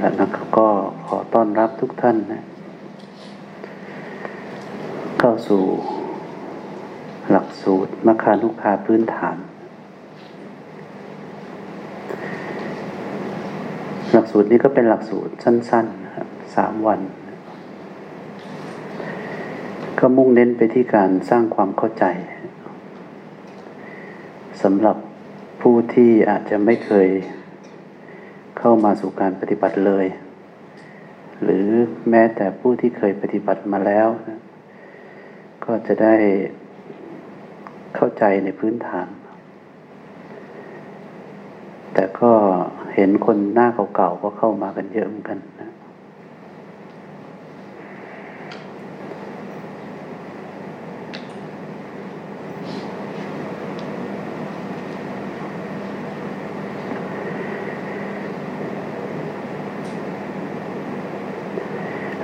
แล้วนะครับก็ขอต้อนรับทุกท่านนะ เข้าสู่ หลักสูตรมคานุคาพื้นฐาน หลักสูตรนี้ก็เป็นหลักสูตรสั้นๆครับสามวัน ก็มุ่งเน้นไปที่การสร้างความเข้าใจสำหรับผู้ที่อาจจะไม่เคยเข้ามาสู่การปฏิบัติเลย หรือแม้แต่ผู้ที่เคยปฏิบัติมาแล้วนะ ก็จะได้เข้าใจในพื้นฐาน แต่ก็เห็นคนหน้าเก่าๆก็เข้ามากันเยอะเหมือนกันนะ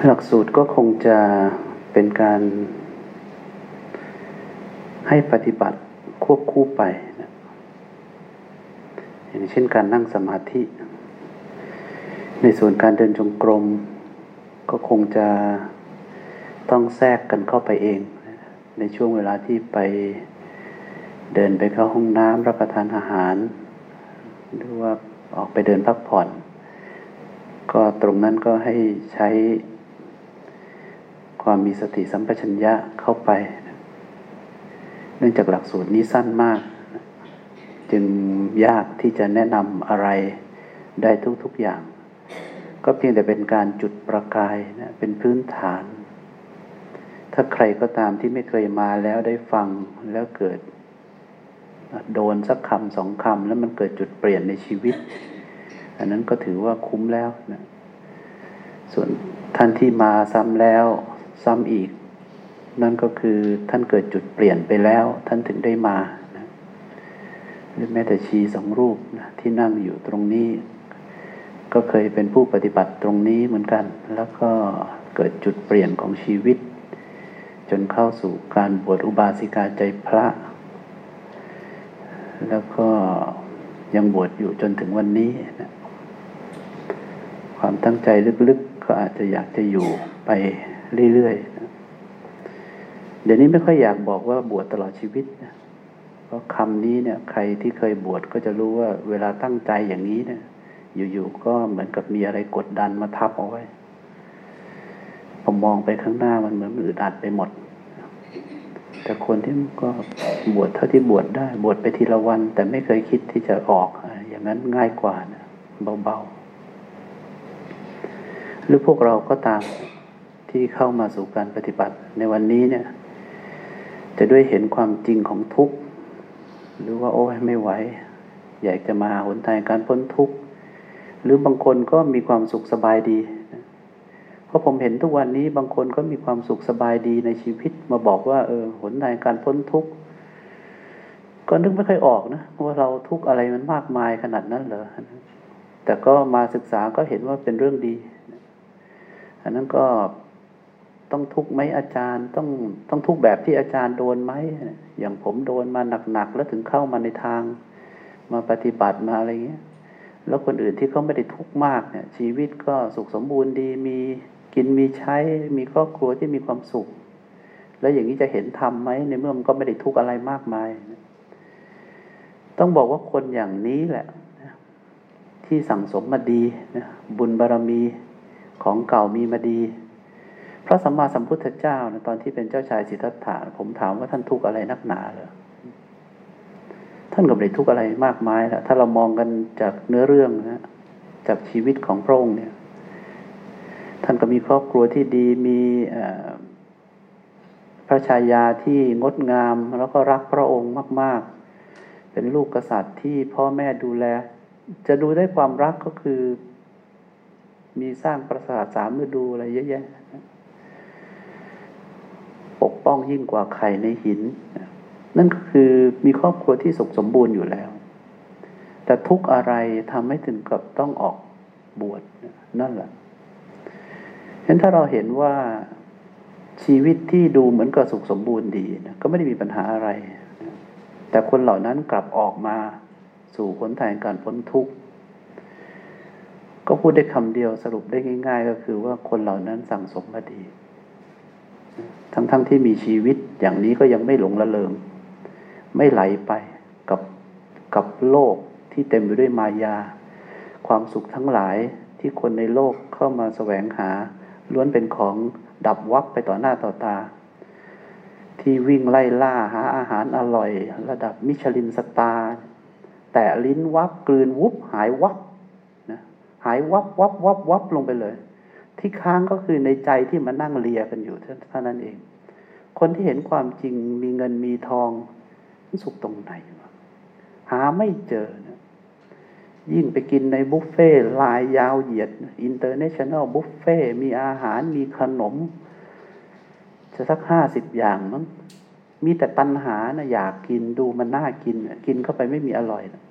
หลักสูตรก็คงจะเป็นการ ให้ปฏิบัติควบคู่ไปนะอย่างเช่นการนั่งสมาธิ ในส่วนการเดินจงกรม ก็คงจะต้องแทรกกันเข้าไปเอง ในช่วงเวลาที่ไปเดินไปเข้าห้องน้ำรับประทานอาหาร หรือว่าออกไปเดินพักผ่อน ก็ตรงนั้นก็ให้ใช้ความมีสติสัมปชัญญะเข้าไป เนื่องจากหลักสูตรนี้สั้นมาก จึงยากที่จะแนะนำอะไรได้ทุกๆอย่าง ก็เพียงแต่เป็นการจุดประกายนะเป็นพื้นฐาน ถ้าใครก็ตามที่ไม่เคยมาแล้วได้ฟังแล้วเกิด โดนสักคำสองคำแล้วมันเกิดจุดเปลี่ยนในชีวิต อันนั้นก็ถือว่าคุ้มแล้วนะส่วนท่านที่มาซ้ำแล้วซ้ำอีก นั่นก็คือท่านเกิดจุดเปลี่ยนไปแล้ว ท่านถึงได้มานะหรือแม้แต่ชีสองรูปนะที่นั่งอยู่ตรงนี้ ก็เคยเป็นผู้ปฏิบัติตรงนี้เหมือนกัน แล้วก็เกิดจุดเปลี่ยนของชีวิต จนเข้าสู่การบวชอุบาสิกาใจพระ แล้วก็ยังบวชอยู่จนถึงวันนี้นะความตั้งใจลึกๆก็อาจจะอยากจะอยู่ไปเรื่อยๆ เดี๋ยวนี้ไม่ค่อยอยากบอกว่าบวชตลอดชีวิตนะเพราะคำนี้เนี่ย ใครที่เคยบวชก็จะรู้ว่าเวลาตั้งใจอย่างนี้เนี่ย อยู่ๆก็เหมือนกับมีอะไรกดดันมาทับเอาไว้ผมมองไปข้างหน้ามันเหมือนมันอึดอัดไปหมด แต่คนที่ก็บวชเท่าที่บวชได้ บวชไปทีละวัน แต่ไม่เคยคิดที่จะออก อย่างนั้นง่ายกว่านะเบาๆ หรือพวกเราก็ตามที่เข้ามาสู่การปฏิบัติในวันนี้เนี่ย จะด้วยเห็นความจริงของทุกข์ หรือว่าโอ้ยไม่ไหว อยากจะมาหนทางการพ้นทุกข์ หรือบางคนก็มีความสุขสบายดี เพราะผมเห็นทุกวันนี้บางคนก็มีความสุขสบายดีในชีวิต มาบอกว่า เออหนทางการพ้นทุกข์ก็นึกไม่ค่อยออกนะว่าเราทุกข์อะไรมันมากมายขนาดนั้นเหรอแต่ก็มาศึกษาก็เห็นว่าเป็นเรื่องดี อันนั้นก็ ต้องทุกข์ไหมอาจารย์ ต้องต้องทุกข์แบบที่อาจารย์โดนไหมอย่างผมโดนมาหนักๆแล้วถึงเข้ามาในทาง มาปฏิบัติมาอะไรเงี้ย แล้วคนอื่นที่เขาไม่ได้ทุกข์มากเนี่ย ชีวิตก็สุขสมบูรณ์ดีมีกินมีใช้ มีครอบครัวที่มีความสุข แล้วอย่างนี้จะเห็นธรรมไหมในเมื่อมันก็ไม่ได้ทุกข์อะไรมากมาย ต้องบอกว่าคนอย่างนี้แหละที่สั่งสมมาดีนะบุญบารรมีของเก่ามีมาดี ระสัมมาสัมพุทธเจ้านะตอนที่เป็นเจ้าชายสิทธัตถะผมถามว่าท่านทุกข์อะไรนักหนาเหรอท่านก็ไม่ได้ทุกข์อะไรมากมายแล้วถ้าเรามองกันจากเนื้อเรื่องนะจากชีวิตของพระองค์เนี่ย ท่านก็มีครอบครัวที่ดีมีพระชายาที่งดงาม แล้วก็รักพระองค์มาก ๆ เป็นลูกกษัตริย์ที่พ่อแม่ดูแล จะดูได้ความรักก็คือ มีสร้างปราสาทสามฤดูอะไรเยอะแยะ ปกป้องยิ่งกว่าไข่ในหิน นั่นก็คือมีครอบครัวที่สุขสมบูรณ์อยู่แล้ว แต่ทุกอะไรทำให้ถึงกับต้องออกบวชนั่นแหละฉะนั้นถ้าเราเห็นว่าชีวิตที่ดูเหมือนกับสุขสมบูรณ์ดีนะก็ไม่ได้มีปัญหาอะไรแต่คนเหล่านั้นกลับออกมาสู่ผลทางการพ้นทุกข์ก็พูดได้คำเดียวสรุปได้ง่าย ๆ ก็คือว่าคนเหล่านั้นสั่งสมมาดี ทั้งๆทที่มีชีวิตอย่างนี้ก็ยังไม่หลงละเลงไม่ไหลไปกับกับโลกที่เต็มไปด้วยมายา ความสุขทั้งหลายที่คนในโลกเข้ามาแสวงหา ล้วนเป็นของดับวับไปต่อหน้าต่อตา ที่วิ่งไล่ล่าหาอาหารอร่อย ระดับมิชลินสตาร์แต่ลิ้นวับกลืนวุบหายวับนะหายวับวับวับวับลงไปเลย ที่ค้างก็คือในใจที่มานั่งเลียกันอยู่เท่านั้นเอง คนที่เห็นความจริงมีเงินมีทองสุขตรงไหนหาไม่เจอนะยิ่งไปกินในบุฟเฟ่ลายยาวเหยียด international บุฟเฟ่ต์มีอาหารมีขนม จะสักห้าสิบอย่างมั้งมีแต่ตัณหานะอยากกินดูมันน่ากิน กินเข้าไปไม่มีอร่อยนะ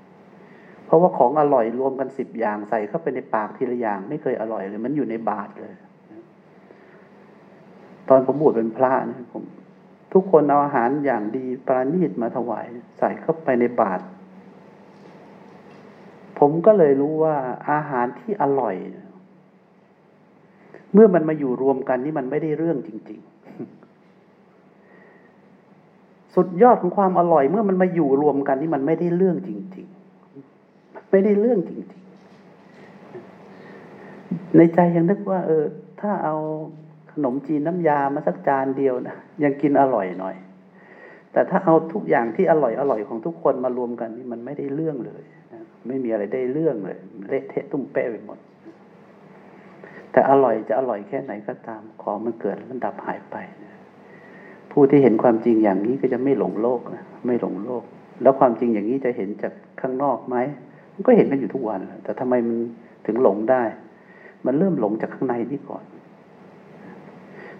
เพราะว่าของอร่อยรวมกันสิบอย่างใส่เข้าไปในปากทีละอย่างไม่เคยอร่อยเลย มันอยู่ในบาทเลย ตอนผมบวชเป็นพระนะผม ทุกคนเอาอาหารอย่างดีปราณีตมาถวาย ใส่เข้าไปในบาตรผมก็เลยรู้ว่าอาหารที่อร่อย เมื่อมันมาอยู่รวมกันนี่มันไม่ได้เรื่องจริง ๆ สุดยอดของความอร่อย เมื่อมันมาอยู่รวมกันนี่มันไม่ได้เรื่องจริง ๆ ไม่ได้เรื่องจริงๆ ในใจยังนึกว่า เออ ถ้าเอาขนมจีนน้ำยามาสักจานเดียวนะยังกินอร่อยหน่อย แต่ถ้าเอาทุกอย่างที่อร่อยอร่อยของทุกคนมารวมกันนี่มันไม่ได้เรื่องเลยไม่มีอะไรได้เรื่องเลยเละเทะตุ้มเป๊ะไปหมด แต่อร่อยจะอร่อยแค่ไหนก็ตามของมันเกิดมันดับหายไปนะผู้ที่เห็นความจริงอย่างนี้ก็จะไม่หลงโลกนะไม่หลงโลก แล้วความจริงอย่างนี้จะเห็นจากข้างนอกไหม มันก็เห็นกันอยู่ทุกวัน แต่ทำไมมันถึงหลงได้ มันเริ่มหลงจากข้างในนี่ก่อน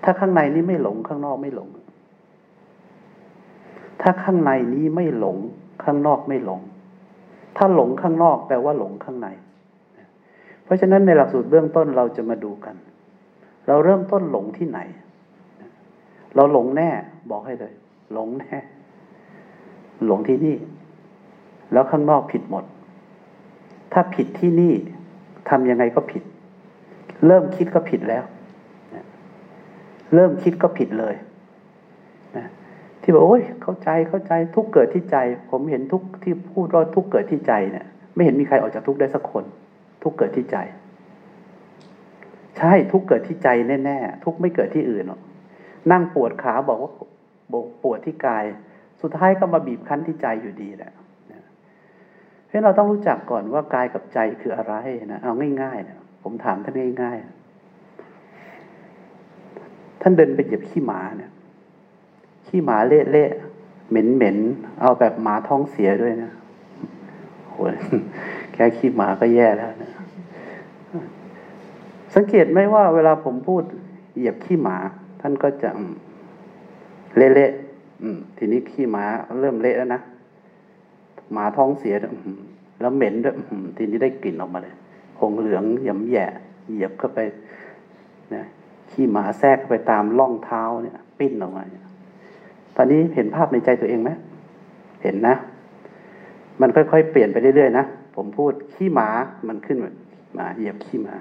ถ้าข้างในนี้ไม่หลงข้างนอกไม่หลง ถ้าข้างในนี้ไม่หลงข้างนอกไม่หลง ถ้าหลงข้างนอกแปลว่าหลงข้างใน เพราะฉะนั้นในหลักสูตรเบื้องต้นเราจะมาดูกัน เราเริ่มต้นหลงที่ไหน เราหลงแน่ บอกให้เลย หลงแน่ หลงที่นี่ แล้วข้างนอกผิดหมด ถ้าผิดที่นี่ทำยังไงก็ผิด เริ่มคิดก็ผิดแล้ว เริ่มคิดก็ผิดเลยที่บอกโอ้ยเข้าใจเข้าใจทุกเกิดที่ใจ ผมเห็นทุกที่พูดว่าทุกเกิดที่ใจเนี่ย ไม่เห็นมีใครออกจากทุกได้สักคน ทุกเกิดที่ใจ ใช่ทุกเกิดที่ใจแน่ๆทุกไม่เกิดที่อื่นหรอกนั่งปวดขาบอกว่าปวดที่กาย สุดท้ายก็มาบีบคั้นที่ใจอยู่ดีแหละ เพราะเราต้องรู้จักก่อนว่ากายกับใจคืออะไรนะเอาง่ายๆนะผมถามท่านง่ายๆท่านเดินไปเหยียบขี้หมาเนี่ยขี้หมาเละๆเหม็นๆเอาแบบหมาท้องเสียด้วยนะโหแค่ขี้หมาก็แย่แล้วนะสังเกตไหมว่าเวลาผมพูดเหยียบขี้หมา ท่านก็จะเละๆทีนี้ขี้หมาเริ่มเละแล้วนะ หมาท้องเสียแล้วเหม็นด้วยทีนี้ได้กลิ่นออกมาเลยหงเหลืองย่ำแย่เหยียบเข้าไปนะขี้หมาแทรกเข้าไปตามร่องเท้าเนี่ย ปิ้นออกมาตอนนี้เห็นภาพในใจตัวเองไหมเห็นนะ มันค่อยๆเปลี่ยนไปเรื่อยๆนะผมพูดขี้หมามันขึ้นมาเหยียบขี้หมา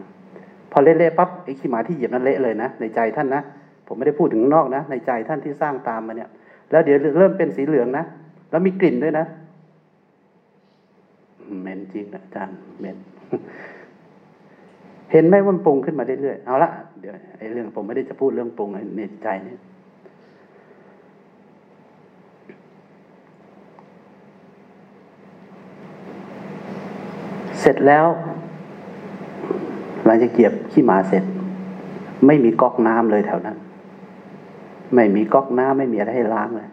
พอเละๆปั๊บไอ้ขี้หมาที่เหยียบนั้นเละเลยนะในใจท่านนะผมไม่ได้พูดถึงนอกนะในใจท่านที่สร้างตามมาเนี่ย แล้วเดี๋ยวเริ่มเป็นสีเหลืองนะแล้วมีกลิ่นด้วยนะ เหม็นจริงอาจารย์เหม็นเห็นไหมมันปรุงขึ้นมาเรื่อยๆเอาละเดี๋ยวไอ้เรื่องผมไม่ได้จะพูดเรื่องปรุงในใจเนี่ยเสร็จแล้วหลังจากเกียบขี้หมาเสร็จ ไม่มีก๊อกน้ำเลยแถวนั้น ไม่มีก๊อกน้ำไม่มีอะไรให้ล้างเลย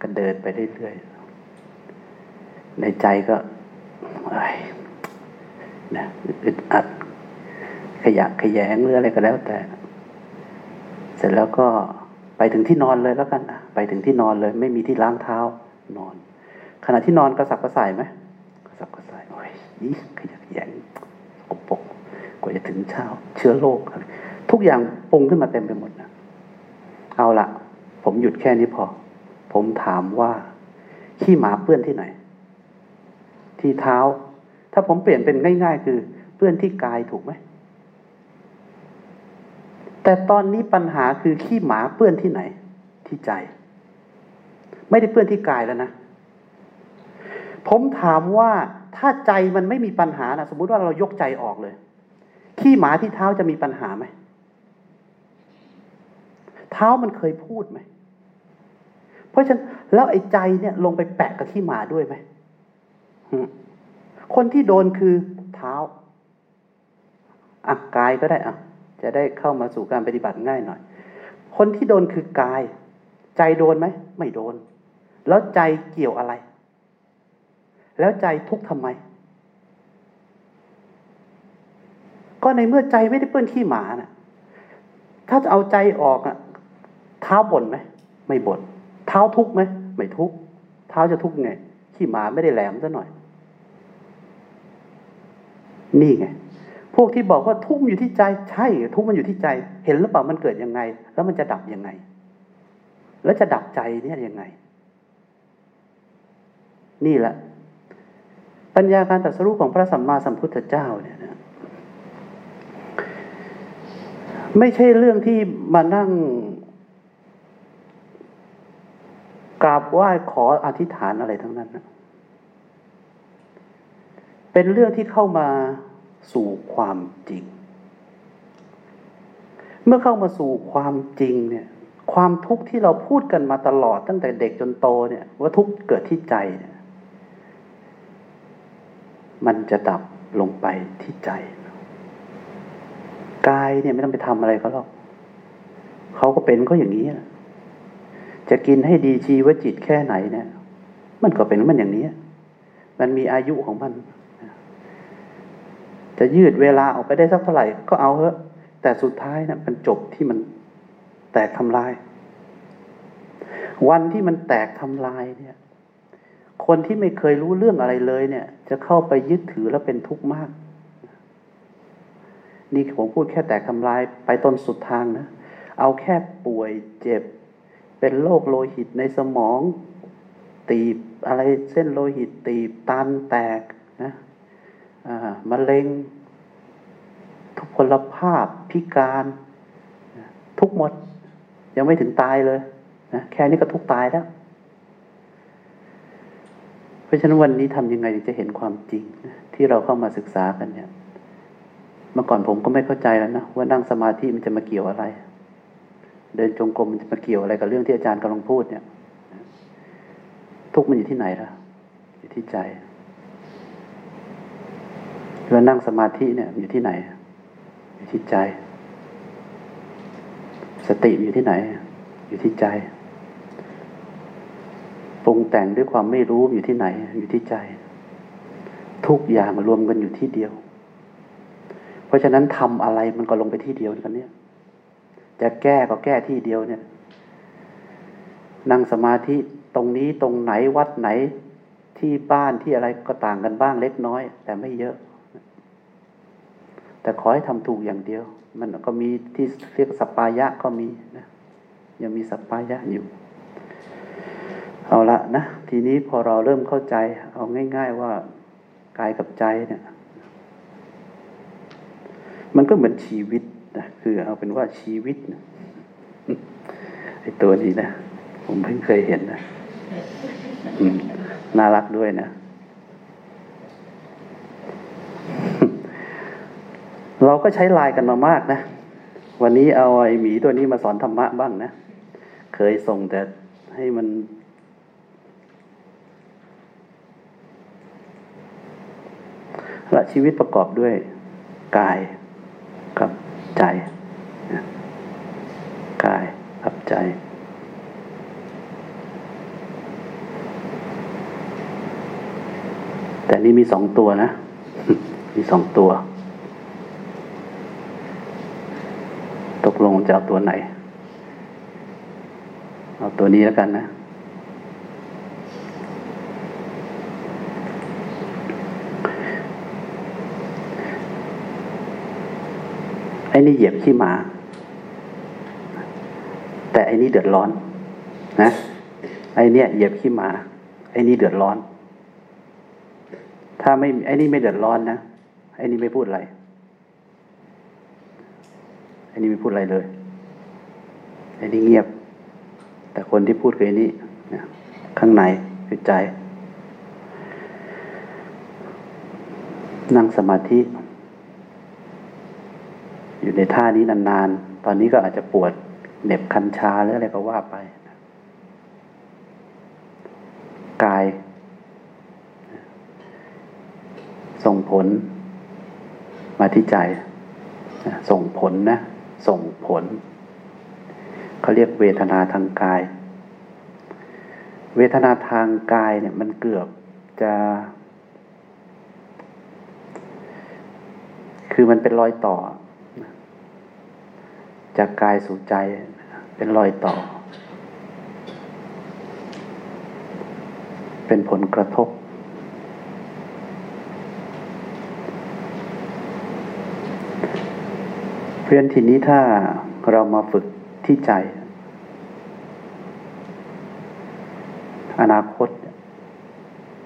ก็เดินไปเรื่อยๆในใจก็ นะอึดอัด ขยะขยงหรืออะไรก็แล้วแต่ เสร็จแล้วก็ไปถึงที่นอนเลยแล้วกันอะไปถึงที่นอนเลย ไม่มีที่ล้างเท้านอน ขณะที่นอนกระสับกระส่ายไหมกระสับกระส่ายโอ้ยยี่ขยักแยงสกปรกกว่าจะถึงเช้า เชื้อโรคทุกอย่างปรุงขึ้นมาเต็มไปหมดนะเอาละผมหยุดแค่นี้พอ ผมถามว่า ขี้หมาเปื้อนที่ไหน ที่เท้า ถ้าผมเปลี่ยนเป็นง่าย ๆ คือเปื้อนที่กายถูกไหม แต่ตอนนี้ปัญหาคือขี้หมาเปื้อนที่ไหน ที่ใจ ไม่ได้เปื้อนที่กายแล้วนะ ผมถามว่าถ้าใจมันไม่มีปัญหานะสมมุติว่าเรายกใจออกเลย ขี้หมาที่เท้าจะมีปัญหาไหมเท้ามันเคยพูดไหม เพราะฉะนั้นแล้วไอ้ใจเนี่ยลงไปแปะกับขี้หมาด้วยไหม คนที่โดนคือเท้าอะกายก็ได้อะจะได้เข้ามาสู่การปฏิบัติง่ายหน่อย คนที่โดนคือกาย ใจโดนไหม ไม่โดน แล้วใจเกี่ยวอะไร แล้วใจทุกข์ทำไม ก็ในเมื่อใจไม่ได้เปื้อนขี้หมานะ่ะ ถ้าจะเอาใจออกอะ เท้าบ่นไหม ไม่บ่น เท้าทุกข์ไหม ไม่ทุกข์ เท้าจะทุกข์ไง ขี้หมาไม่ได้แหลมซะหน่อย นี่ไงพวกที่บอกว่าทุกข์อยู่ที่ใจใช่ ทุกข์มันอยู่ที่ใจ เห็นหรือเปล่ามันเกิดยังไง แล้วมันจะดับยังไง แล้วจะดับใจเนี่ยยังไง นี่แหละ ปัญญาการตรัสรู้ของพระสัมมาสัมพุทธเจ้าเนี่ยนะไม่ใช่เรื่องที่มานั่งกราบไหว้ขออธิษฐานอะไรทั้งนั้นนะ เป็นเรื่องที่เข้ามาสู่ความจริง เมื่อเข้ามาสู่ความจริงเนี่ย ความทุกข์ที่เราพูดกันมาตลอดตั้งแต่เด็กจนโตเนี่ย ว่าทุกข์เกิดที่ใจเนี่ยมันจะดับลงไปที่ใจกายเนี่ยไม่ต้องไปทำอะไรเขาหรอกเขาก็เป็นก็อย่างนี้จะกินให้ดีชีวจิตแค่ไหนเนี่ย มันก็เป็นมันอย่างนี้ มันมีอายุของมัน จะยืดเวลาออกไปได้สักเท่าไหร่ก็เอาเถอะ แต่สุดท้ายนะมันจบที่มันแตกทำลาย วันที่มันแตกทำลายเนี่ย คนที่ไม่เคยรู้เรื่องอะไรเลยเนี่ย จะเข้าไปยึดถือแล้วเป็นทุกข์มาก นี่ผมพูดแค่แตกทำลายไปต้นสุดทางนะ เอาแค่ป่วยเจ็บ เป็นโรคโลหิตในสมองตีบอะไรเส้นโลหิตตีบตันแตกนะ มะเร็ง ทุกพลภาพพิการ ทุกหมด ยังไม่ถึงตายเลยนะแค่นี้ก็ทุกตายแล้ว เพราะฉะนั้นวันนี้ทำยังไงถึงจะเห็นความจริงนะที่เราเข้ามาศึกษากันเนี่ยเมื่อก่อนผมก็ไม่เข้าใจแล้วนะว่านั่งสมาธิมันจะมาเกี่ยวอะไร เดินจงกรมมันจะมาเกี่ยวอะไรกับเรื่องที่อาจารย์กำลังพูดเนี่ย ทุกมันอยู่ที่ไหนล่ะอยู่ที่ใจ เวลานั่งสมาธิเนี่ยอยู่ที่ไหน อยู่ที่ใจ สติอยู่ที่ไหน อยู่ที่ใจปรุงแต่งด้วยความไม่รู้อยู่ที่ไหน อยู่ที่ใจ ทุกอย่างรวมกันอยู่ที่เดียว เพราะฉะนั้นทำอะไรมันก็ลงไปที่เดียวกันเนี่ย จะแก้ก็แก้ที่เดียวเนี่ย นั่งสมาธิตรงนี้ตรงไหนวัดไหนที่บ้านที่อะไรก็ต่างกันบ้างเล็กน้อย แต่ไม่เยอะ แต่ขอให้ทำถูกอย่างเดียว มันก็มีที่เรียกสัปปายะก็มีนะยังมีสัปปายะอยู่ เอาละนะทีนี้พอเราเริ่มเข้าใจ เอาง่าย ๆว่ากายกับใจเนี่ย มันก็เหมือนชีวิตนะคือเอาเป็นว่าชีวิตนะไอตัวนี้นะ ผมเพิ่งเคยเห็นนะน่ารักด้วยนะ เราก็ใช้ลายกันมามากนะ วันนี้เอาไอ้หมีตัวนี้มาสอนธรรมะบ้างนะ เคยส่งแต่ให้มัน ละชีวิตประกอบด้วยกายกับใจกายกับใจแต่นี่มีสองตัวนะ มีสองตัวตกลง จะเอาตัวไหน เอาตัวนี้แล้วกันนะ ไอ้นี่เหยียบขี้หมา แต่ไอ้นี่เดือดร้อน นะ ไอ้นี่ยเหยียบขี้หมา ไอ้นี่เดือดร้อน ถ้าไม่ไอ้นี่ไม่เดือดร้อนนะ ไอ้นี่ไม่พูดอะไร อ้นี่ไม่พูดอะไรเลยอ้นี่เงียบ แต่คนที่พูดคืออ้นี่ข้างในคือใจ นั่งสมาธิ อยู่ในท่านี้นานๆ ตอนนี้ก็อาจจะปวดเหน็บคันชาหรืออะไรก็ว่าไปกาย ส่งผลมาที่ใจ ส่งผลนะ ส่งผลเขาเรียกเวทนาทางกาย เวทนาทางกายเนี่ยมันเกือบจะ คือมันเป็นรอยต่อ จากกายสู่ใจเป็นรอยต่อ เป็นผลกระทบ เพื่อนทีนี้ถ้าเรามาฝึกที่ใจ อนาคต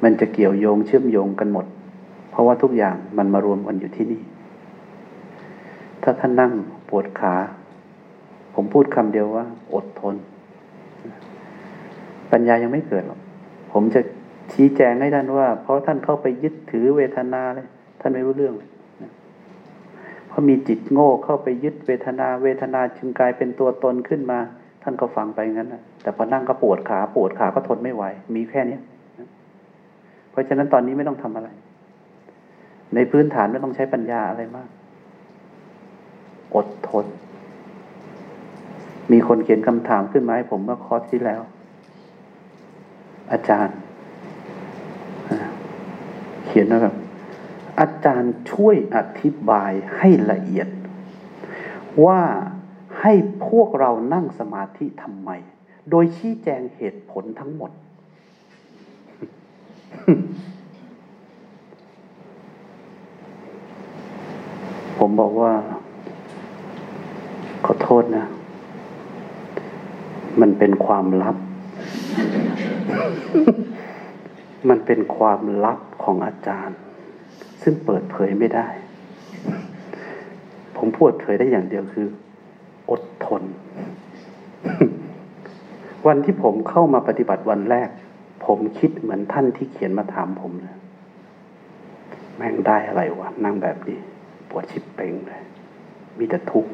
มันจะเกี่ยวโยงเชื่อมโยงกันหมด เพราะว่าทุกอย่างมันมารวมกันอยู่ที่นี่ ถ้าท่านนั่งปวดขา ผมพูดคำเดียวว่า อดทน ปัญญายังไม่เกิดหรอก ผมจะชี้แจงให้ท่านว่า เพราะท่านเข้าไปยึดถือเวทนาเลย ท่านไม่รู้เรื่องเลย ราะมีจิตโง่เข้าไปยึดเวทนาเวทนาจึงกลายเป็นตัวตนขึ้นมา ท่านก็ฟังไปงั้นนะแต่พอนั่งก็ปวดขาปวดขาก็ทนไม่ไหว มีแค่นี้เพราะฉะนั้นตอนนี้ไม่ต้องทำอะไร ในพื้นฐานไม่ต้องใช้ปัญญาอะไรมาก อดทน มีคนเขียนคำถามขึ้นมาให้ผมเมื่อคอร์สที่แล้ว อาจารย์ เขียนว่าแบบ อาจารย์ช่วยอธิบายให้ละเอียด ว่าให้พวกเรานั่งสมาธิทำไม โดยชี้แจงเหตุผลทั้งหมด ผมบอกว่า ขอโทษนะ มันเป็นความลับ มันเป็นความลับของอาจารย์ ซึ่งเปิดเผยไม่ได้ ผมพูดเผยได้อย่างเดียวคือ อดทน วันที่ผมเข้ามาปฏิบัติวันแรก ผมคิดเหมือนท่านที่เขียนมาถามผมเลยแม่งได้อะไรวะนั่งแบบนี้ปวดชิบเป่งเลย มีแต่ทุกข์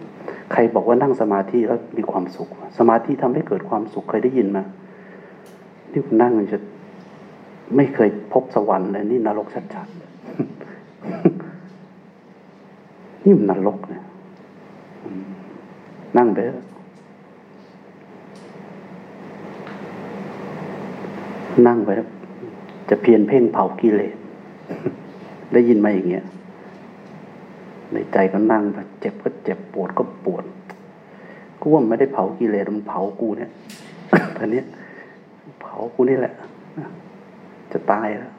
ใครบอกว่านั่งสมาธิแล้วมีความสุข สมาธิทำให้เกิดความสุขเคยได้ยินมาที่ผมนั่งมันจะไม่เคยพบสวรรค์เลยนี่นรกชัดๆ นี่มันนรกเนี่ยนั่งไปนั่งไปแล้วจะเพียนเพ่งเผากิเลสได้ยินมาอย่างเงี้ย ในใจก็นั่งไปเจ็บก็เจ็บปวดก็ปวดกูว่าไม่ได้เผากิเลสมันเผากูเนี่ยตอนนี้เผากูนี่แหละ จะตายแล้ว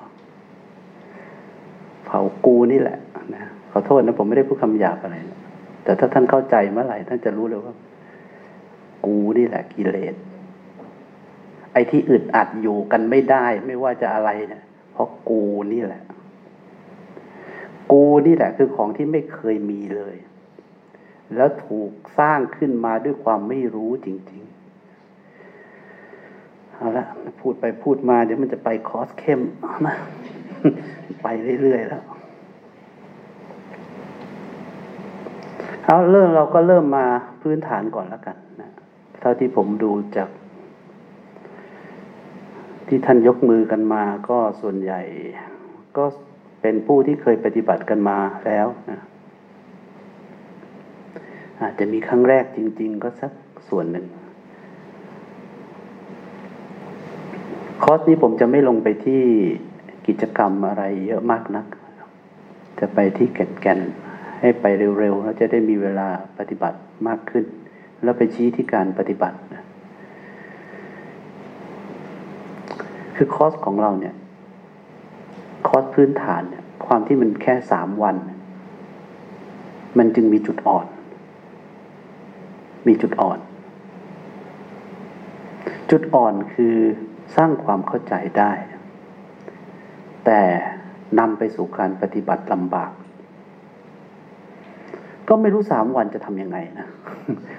เผากูนี่แหละนะขอโทษนะผมไม่ได้พูดคำหยาบอะไรนะแต่ถ้าท่านเข้าใจเมื่อไหร่ท่านจะรู้เลยว่า กูนี่แหละกิเลสไอ้ที่อึดอัดอยู่กันไม่ได้ ไม่ว่าจะอะไรเนะี่ยเพราะกูนี่แหละ กูนี่แหละ คือของที่ไม่เคยมีเลย แล้วถูกสร้างขึ้นมาด้วยความไม่รู้จริง ๆ เอาละพูดไปพูดมาเดี๋ยวมันจะไปคอสเข้มนะ ไปเรื่อยๆแล้วเอาเริ่มเราก็เริ่มมาพื้นฐานก่อนแล้วกันนะเท่าที่ผมดูจาก ที่ท่านยกมือกันมาก็ส่วนใหญ่ ก็เป็นผู้ที่เคยปฏิบัติกันมาแล้วนะอาจจะมีครั้งแรกจริง ๆ ก็สักส่วนหนึ่ง คอร์สนี้ผมจะไม่ลงไปที่ กิจกรรมอะไรเยอะมากนัก จะไปที่แก่นๆให้ไปเร็วๆแล้วจะได้มีเวลาปฏิบัติมากขึ้น แล้วไปชี้ที่การปฏิบัติ คือคอร์สของเราเนี่ยคอร์สพื้นฐานเนี่ยความที่มันแค่สามวัน มันจึงมีจุดอ่อน มีจุดอ่อน จุดอ่อนคือสร้างความเข้าใจได้ แต่นำไปสู่การปฏิบัติลำบาก ก็ไม่รู้สามวันจะทำยังไงนะ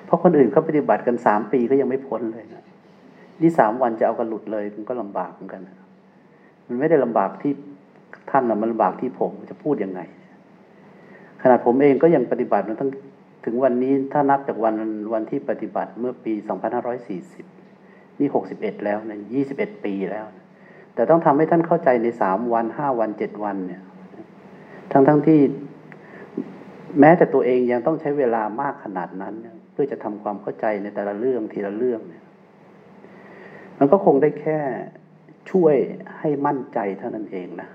เพราะคนอื่นเขาปฏิบัติกันสามปีก็ยังไม่พ้นเลยนะนี่สามวันจะเอากันหลุดเลยมันก็ลำบากเหมือนกันมันไม่ได้ลำบากที่ท่านนะมันลำบากที่ผมจะพูดยังไง ขนาดผมเองก็ยังปฏิบัติมาตั้งถึงวันนี้ถ้านับจากวันวันที่ปฏิบัติเมื่อปี 2540 นี่ 61 แล้วนะ21 ปีแล้ว แต่ต้องทำให้ท่านเข้าใจในสามวันห้าวันเจ็ดวันเนี่ย ทั้งทั้งที่แม้แต่ตัวเองยังต้องใช้เวลามากขนาดนั้น เพื่อจะทำความเข้าใจในแต่ละเรื่องทีละเรื่องเนี่ย มันก็คงได้แค่ช่วยให้มั่นใจเท่านั้นเองนะ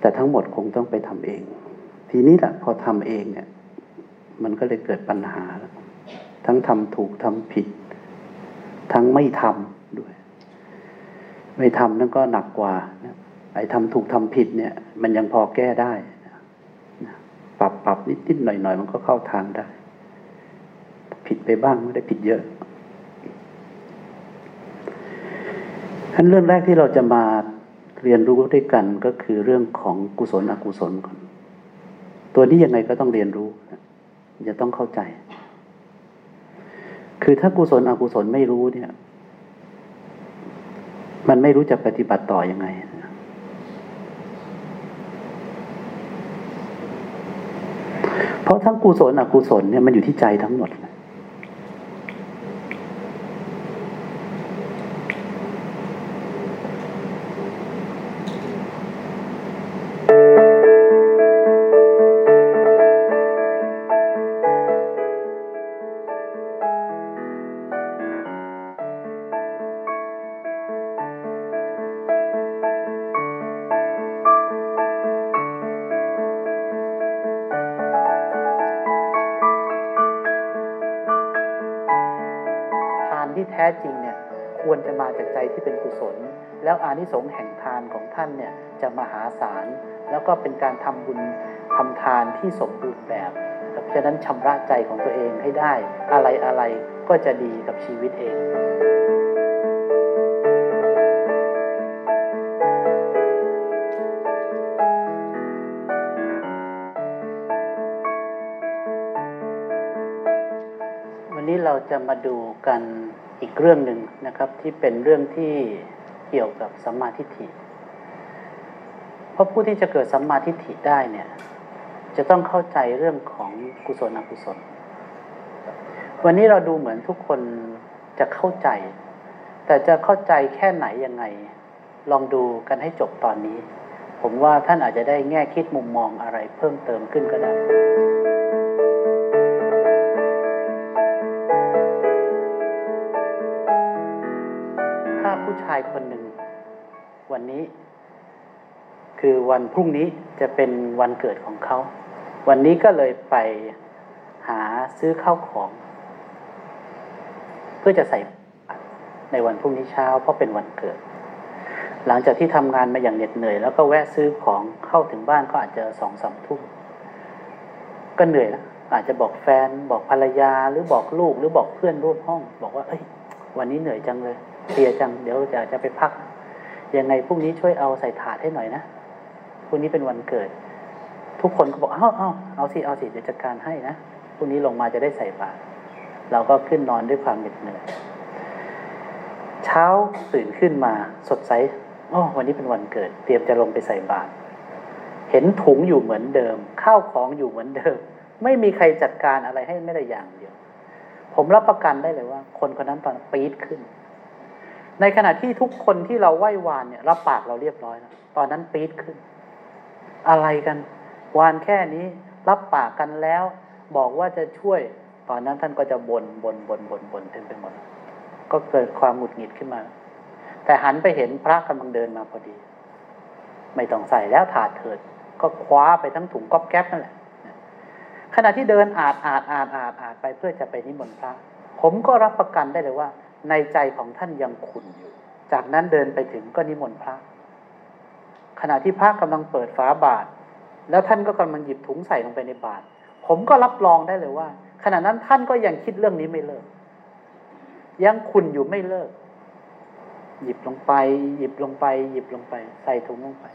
แต่ทั้งหมดคงต้องไปทำเอง ทีนี้แหละพอทำเองเนี่ย มันก็เลยเกิดปัญหา ทั้งทำถูกทำผิด ทั้งไม่ทำด้วย ไม่ทำนั่นก็หนักกว่าไอ้ทำถูกทำผิดเนี่ย มันยังพอแก้ได้ปรับปรับนิดนิดหน่อยหน่อยมันก็เข้าทางได้ ผิดไปบ้างไม่ได้ผิดเยอะขั้นเรื่องแรกที่เราจะมาเรียนรู้ด้วยกันก็คือเรื่องของกุศลอกุศลก่อนตัวนี้ยังไงก็ต้องเรียนรู้จะต้องเข้าใจ คือถ้ากุศลอกุศลไม่รู้เนี่ย มันไม่รู้จะปฏิบัติต่ออยังไง เพราะทั้งกุศลอกุศลเนี่ยมันอยู่ที่ใจทั้งหมด แล้วอานิสงส์แห่งทานของท่านเนี่ยจะมหาศาล แล้วก็เป็นการทำบุญทำทานที่สมบูรณ์แบบเพราะฉะนั้นชำระใจของตัวเองให้ได้ อะไรอะไรก็จะดีกับชีวิตเองวันนี้เราจะมาดูกันอีกเรื่องหนึ่งนะครับ ที่เป็นเรื่องที่ เกี่ยวกับสัมมาทิฏฐิ เพราะผู้ที่จะเกิดสัมมาทิฏฐิได้เนี่ย จะต้องเข้าใจเรื่องของกุศลอกุศล วันนี้เราดูเหมือนทุกคนจะเข้าใจ แต่จะเข้าใจแค่ไหนยังไง ลองดูกันให้จบตอนนี้ ผมว่าท่านอาจจะได้แง่คิดมุมมองอะไรเพิ่มเติมขึ้นก็ได้ ชายคนหนึ่ง วันนี้ คือวันพรุ่งนี้จะเป็นวันเกิดของเขา วันนี้ก็เลยไปหาซื้อข้าวของ เพื่อจะใส่ในวันพรุ่งนี้เช้า เพราะเป็นวันเกิด หลังจากที่ทำงานมาอย่างเหน็ดเหนื่อย แล้วก็แวะซื้อของเข้าถึงบ้านก็อาจจะสองสามทุ่มก็เหนื่อยแล้วอาจจะบอกแฟนบอกภรรยาหรือบอกลูกหรือบอกเพื่อนร่วมห้อง บอกว่าเอ้ย วันนี้เหนื่อยจังเลย เพียจัง เดี๋ยวจะจะไปพัก ยังไงพรุ่งนี้ช่วยเอาใส่ถาดให้หน่อยนะพรุ่งนี้เป็นวันเกิด ทุกคนก็บอกเอาเอาเอาสิเอาสิเดี๋ยวจัดการให้นะพรุ่งนี้ลงมาจะได้ใส่บาตรเราก็ขึ้นนอนด้วยความเหน็ดเหนื่อยเช้าตื่นขึ้นมาสดใสอ๋อวันนี้เป็นวันเกิด เตรียมจะลงไปใส่บาตรเห็นถุงอยู่เหมือนเดิม ข้าวของอยู่เหมือนเดิม ไม่มีใครจัดการอะไรให้ไม่ได้อย่างเดียว ผมรับประกันได้เลยว่า คนคนนั้นตอนปี๊ดขึ้น ในขณะที่ทุกคนที่เราไหว้วานเนี่ย รับปากเราเรียบร้อยแล้วตอนนั้นปี๊ดขึ้น อะไรกัน วานแค่นี้รับปากกันแล้ว บอกว่าจะช่วย ตอนนั้นท่านก็จะบน่นบน่นบ่นบ่นบ่นเต็มไปหมดก็เกิดความหงุดหงิดขึ้นมา แต่หันไปเห็นพระกำลังเดินมาพอดี ไม่ต้องใส่แล้วถาดเถิด ก็คว้าไปทั้งถุงก๊อบแก๊บนั่นแหละขณะที่เดินอาดอาดอาดอาดอาดไปเพื่อจะไปนิมนต์พระ ผมก็รับประกันได้เลยว่า ในใจของท่านยังขุนอยู่ จากนั้นเดินไปถึงก็นิมนต์พระ ขณะที่พระกำลังเปิดฝาบาท แล้วท่านก็กำลังหยิบถุงใส่ลงไปในบาตรผมก็รับรองได้เลยว่า ขณะนั้นท่านก็ยังคิดเรื่องนี้ไม่เลิก ยังคุณอยู่ไม่เลิก หยิบลงไป หยิบลงไป หยิบลงไป ใส่ถุงลงไป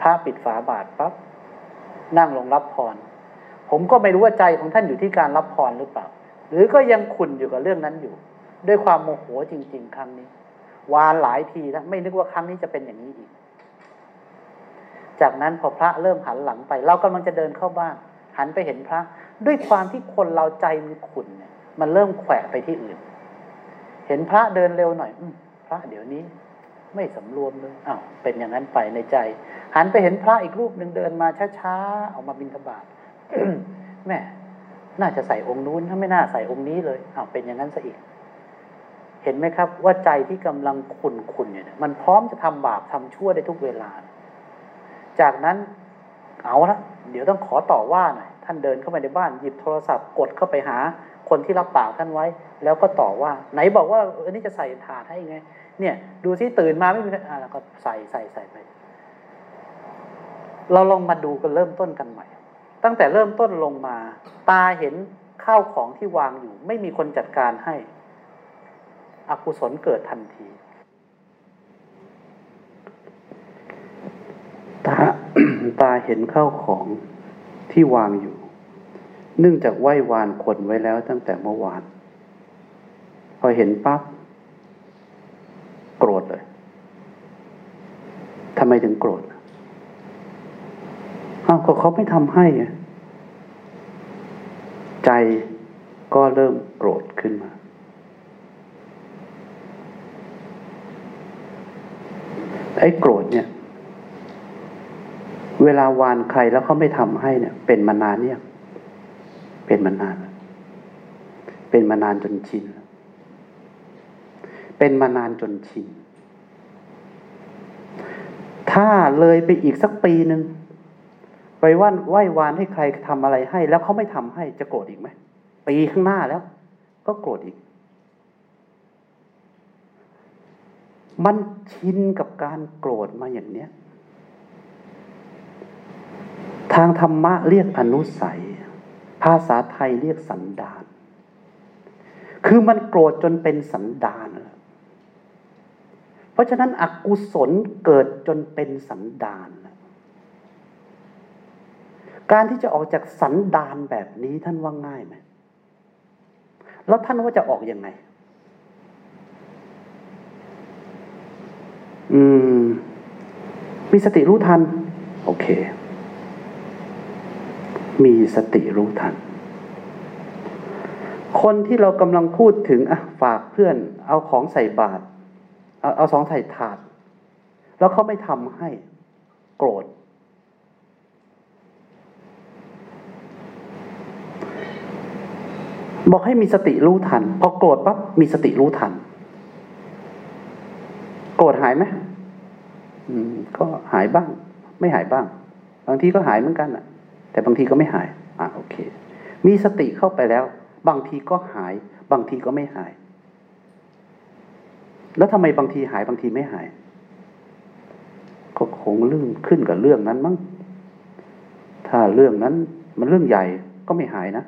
พระปิดฝาบาทปั๊บนั่งลงรับพร ผมก็ไม่รู้ว่าใจของท่านอยู่ที่การรับพรหรือเปล่า หรือก็ยังขุนอยู่กับเรื่องนั้นอยู่ ด้วยความโมโหจริง ๆ ครั้งนี้ วานหลายทีแล้วไม่นึกว่าครั้งนี้จะเป็นอย่างนี้อีก จากนั้นพอพระเริ่มหันหลังไป เรากำลังจะเดินเข้าบ้าน หันไปเห็นพระ ด้วยความที่คนเราใจมันขุนเนี่ยมันเริ่มแขวะไปที่อื่น เห็นพระเดินเร็วหน่อยอพระเดี๋ยวนี้ ไม่สำรวมเลยอ้าวเป็นอย่างนั้นไปในใจ หันไปเห็นพระอีกรูปหนึ่งเดินมาช้าๆออกมาบิณฑบาตแม่น่าจะใส่องค์นู้นถ้าไม่น่าใส่องค์นี้เลยอ้าวเป็นอย่างนั้นซะอีก เห็นไหมครับว่าใจที่กำลังขุนขุนอยู่เนี่ย มันพร้อมจะทำบาปทำชั่วได้ทุกเวลา จากนั้นเอาละเดี๋ยวต้องขอต่อว่าหน่อยท่านเดินเข้าไปในบ้านหยิบโทรศัพท์กดเข้าไปหา คนที่รับปากท่านไว้ แล้วก็ต่อว่า ไหนบอกว่าเออนี่จะใส่ถาดให้ไง เนี่ย ดูซิตื่นมาไม่มีอ่าแล้วก็ใส่ใส่ใส่ไป เราลองมาดูกันเริ่มต้นกันใหม่ ตั้งแต่เริ่มต้นลงมา ตาเห็นข้าวของที่วางอยู่ ไม่มีคนจัดการให้ อกุศลเกิดทันทีตาตาเห็นข้าวของที่วางอยู่ เนื่องจากไหว้วานคนไว้แล้วตั้งแต่เมื่อวาน พอเห็นปั๊บโกรธเลยทำไมถึงโกรธอ้าวก็เขาไม่ทำให้ใจก็เริ่มโกรธขึ้นมา ไอ้โกรธเนี่ย เวลาวานใครแล้วเขาไม่ทำให้เนี่ย เป็นมานานเนี่ย เป็นมานาน เป็นมานานจนชิน เป็นมานานจนชิน ถ้าเลยไปอีกสักปีหนึ่งไปว่านไหว้วานให้ใครทำอะไรให้ แล้วเขาไม่ทำให้จะโกรธอีกไหมปีข้างหน้าแล้ว ก็โกรธอีก มันชินกับการโกรธมาอย่างเนี้ย ทางธรรมะเรียกอนุสัย ภาษาไทยเรียกสันดาน คือมันโกรธจนเป็นสันดาน เพราะฉะนั้นอกุศลเกิดจนเป็นสันดาน การที่จะออกจากสันดานแบบนี้ท่านว่าง่ายไหมแล้วท่านว่าจะออกอยังไง อืม มีสติรู้ทัน โอเค มีสติรู้ทัน คนที่เรากำลังพูดถึงอะฝากเพื่อน เอาของใส่บาตรเอาเอาสองใส่ถาด แล้วเขาไม่ทำให้โกรธ บอกให้มีสติรู้ทัน พอโกรธปั๊บมีสติรู้ทัน โกรธหายไหมอืม ก็หายบ้าง ไม่หายบ้าง บางทีก็หายเหมือนกันอะ แต่บางทีก็ไม่หาย อะโอเค มีสติเข้าไปแล้ว บางทีก็หาย บางทีก็ไม่หาย แล้วทำไมบางทีหายบางทีไม่หาย ก็คงเรื่องขึ้นกับเรื่องนั้นมั้งถ้าเรื่องนั้นมันเรื่องใหญ่ก็ไม่หายนะ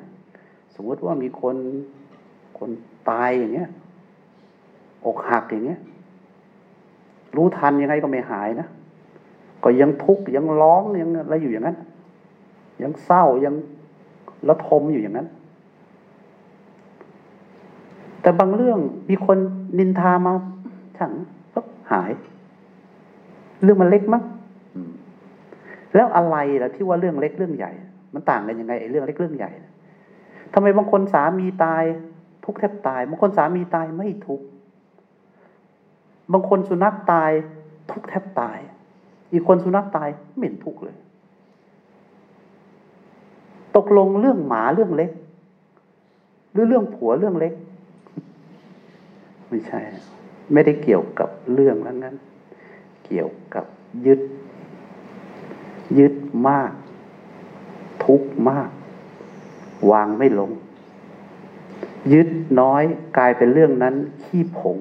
สมมติว่ามีคนคนตายอย่างเงี้ย อกหักอย่างเงี้ย รู้ทันยังไงก็ไม่หายนะก็ยังทุกข์ยังร้องยังอะไรอยู่อย่างนั้น ยังเศร้ายังระทมอยู่อย่างนั้น แต่บางเรื่องมีคนนินทามาช่างก็หาย เรื่องมันเล็กมั้งแล้วอะไรล่ะที่ว่าเรื่องเล็กเรื่องใหญ่ มันต่างกันยังไงไอ้เรื่องเล็กเรื่องใหญ่ทำไมบางคนสามีตาย ทุกแทบตายบางคนสามีตายไม่ทุก บางคนสุนัขตายทุกแทบตาย อีกคนสุนัขตายไม่เห็นทุกเลย ตกลงเรื่องหมาเรื่องเล็ก หรือเรื่องผัวเรื่องเล็ก ไม่ใช่ ไม่ได้เกี่ยวกับเรื่องนั้นนั้น เกี่ยวกับยึด ยึดมาก ทุกมาก วางไม่ลง ยึดน้อยกลายเป็นเรื่องนั้นขี้ผง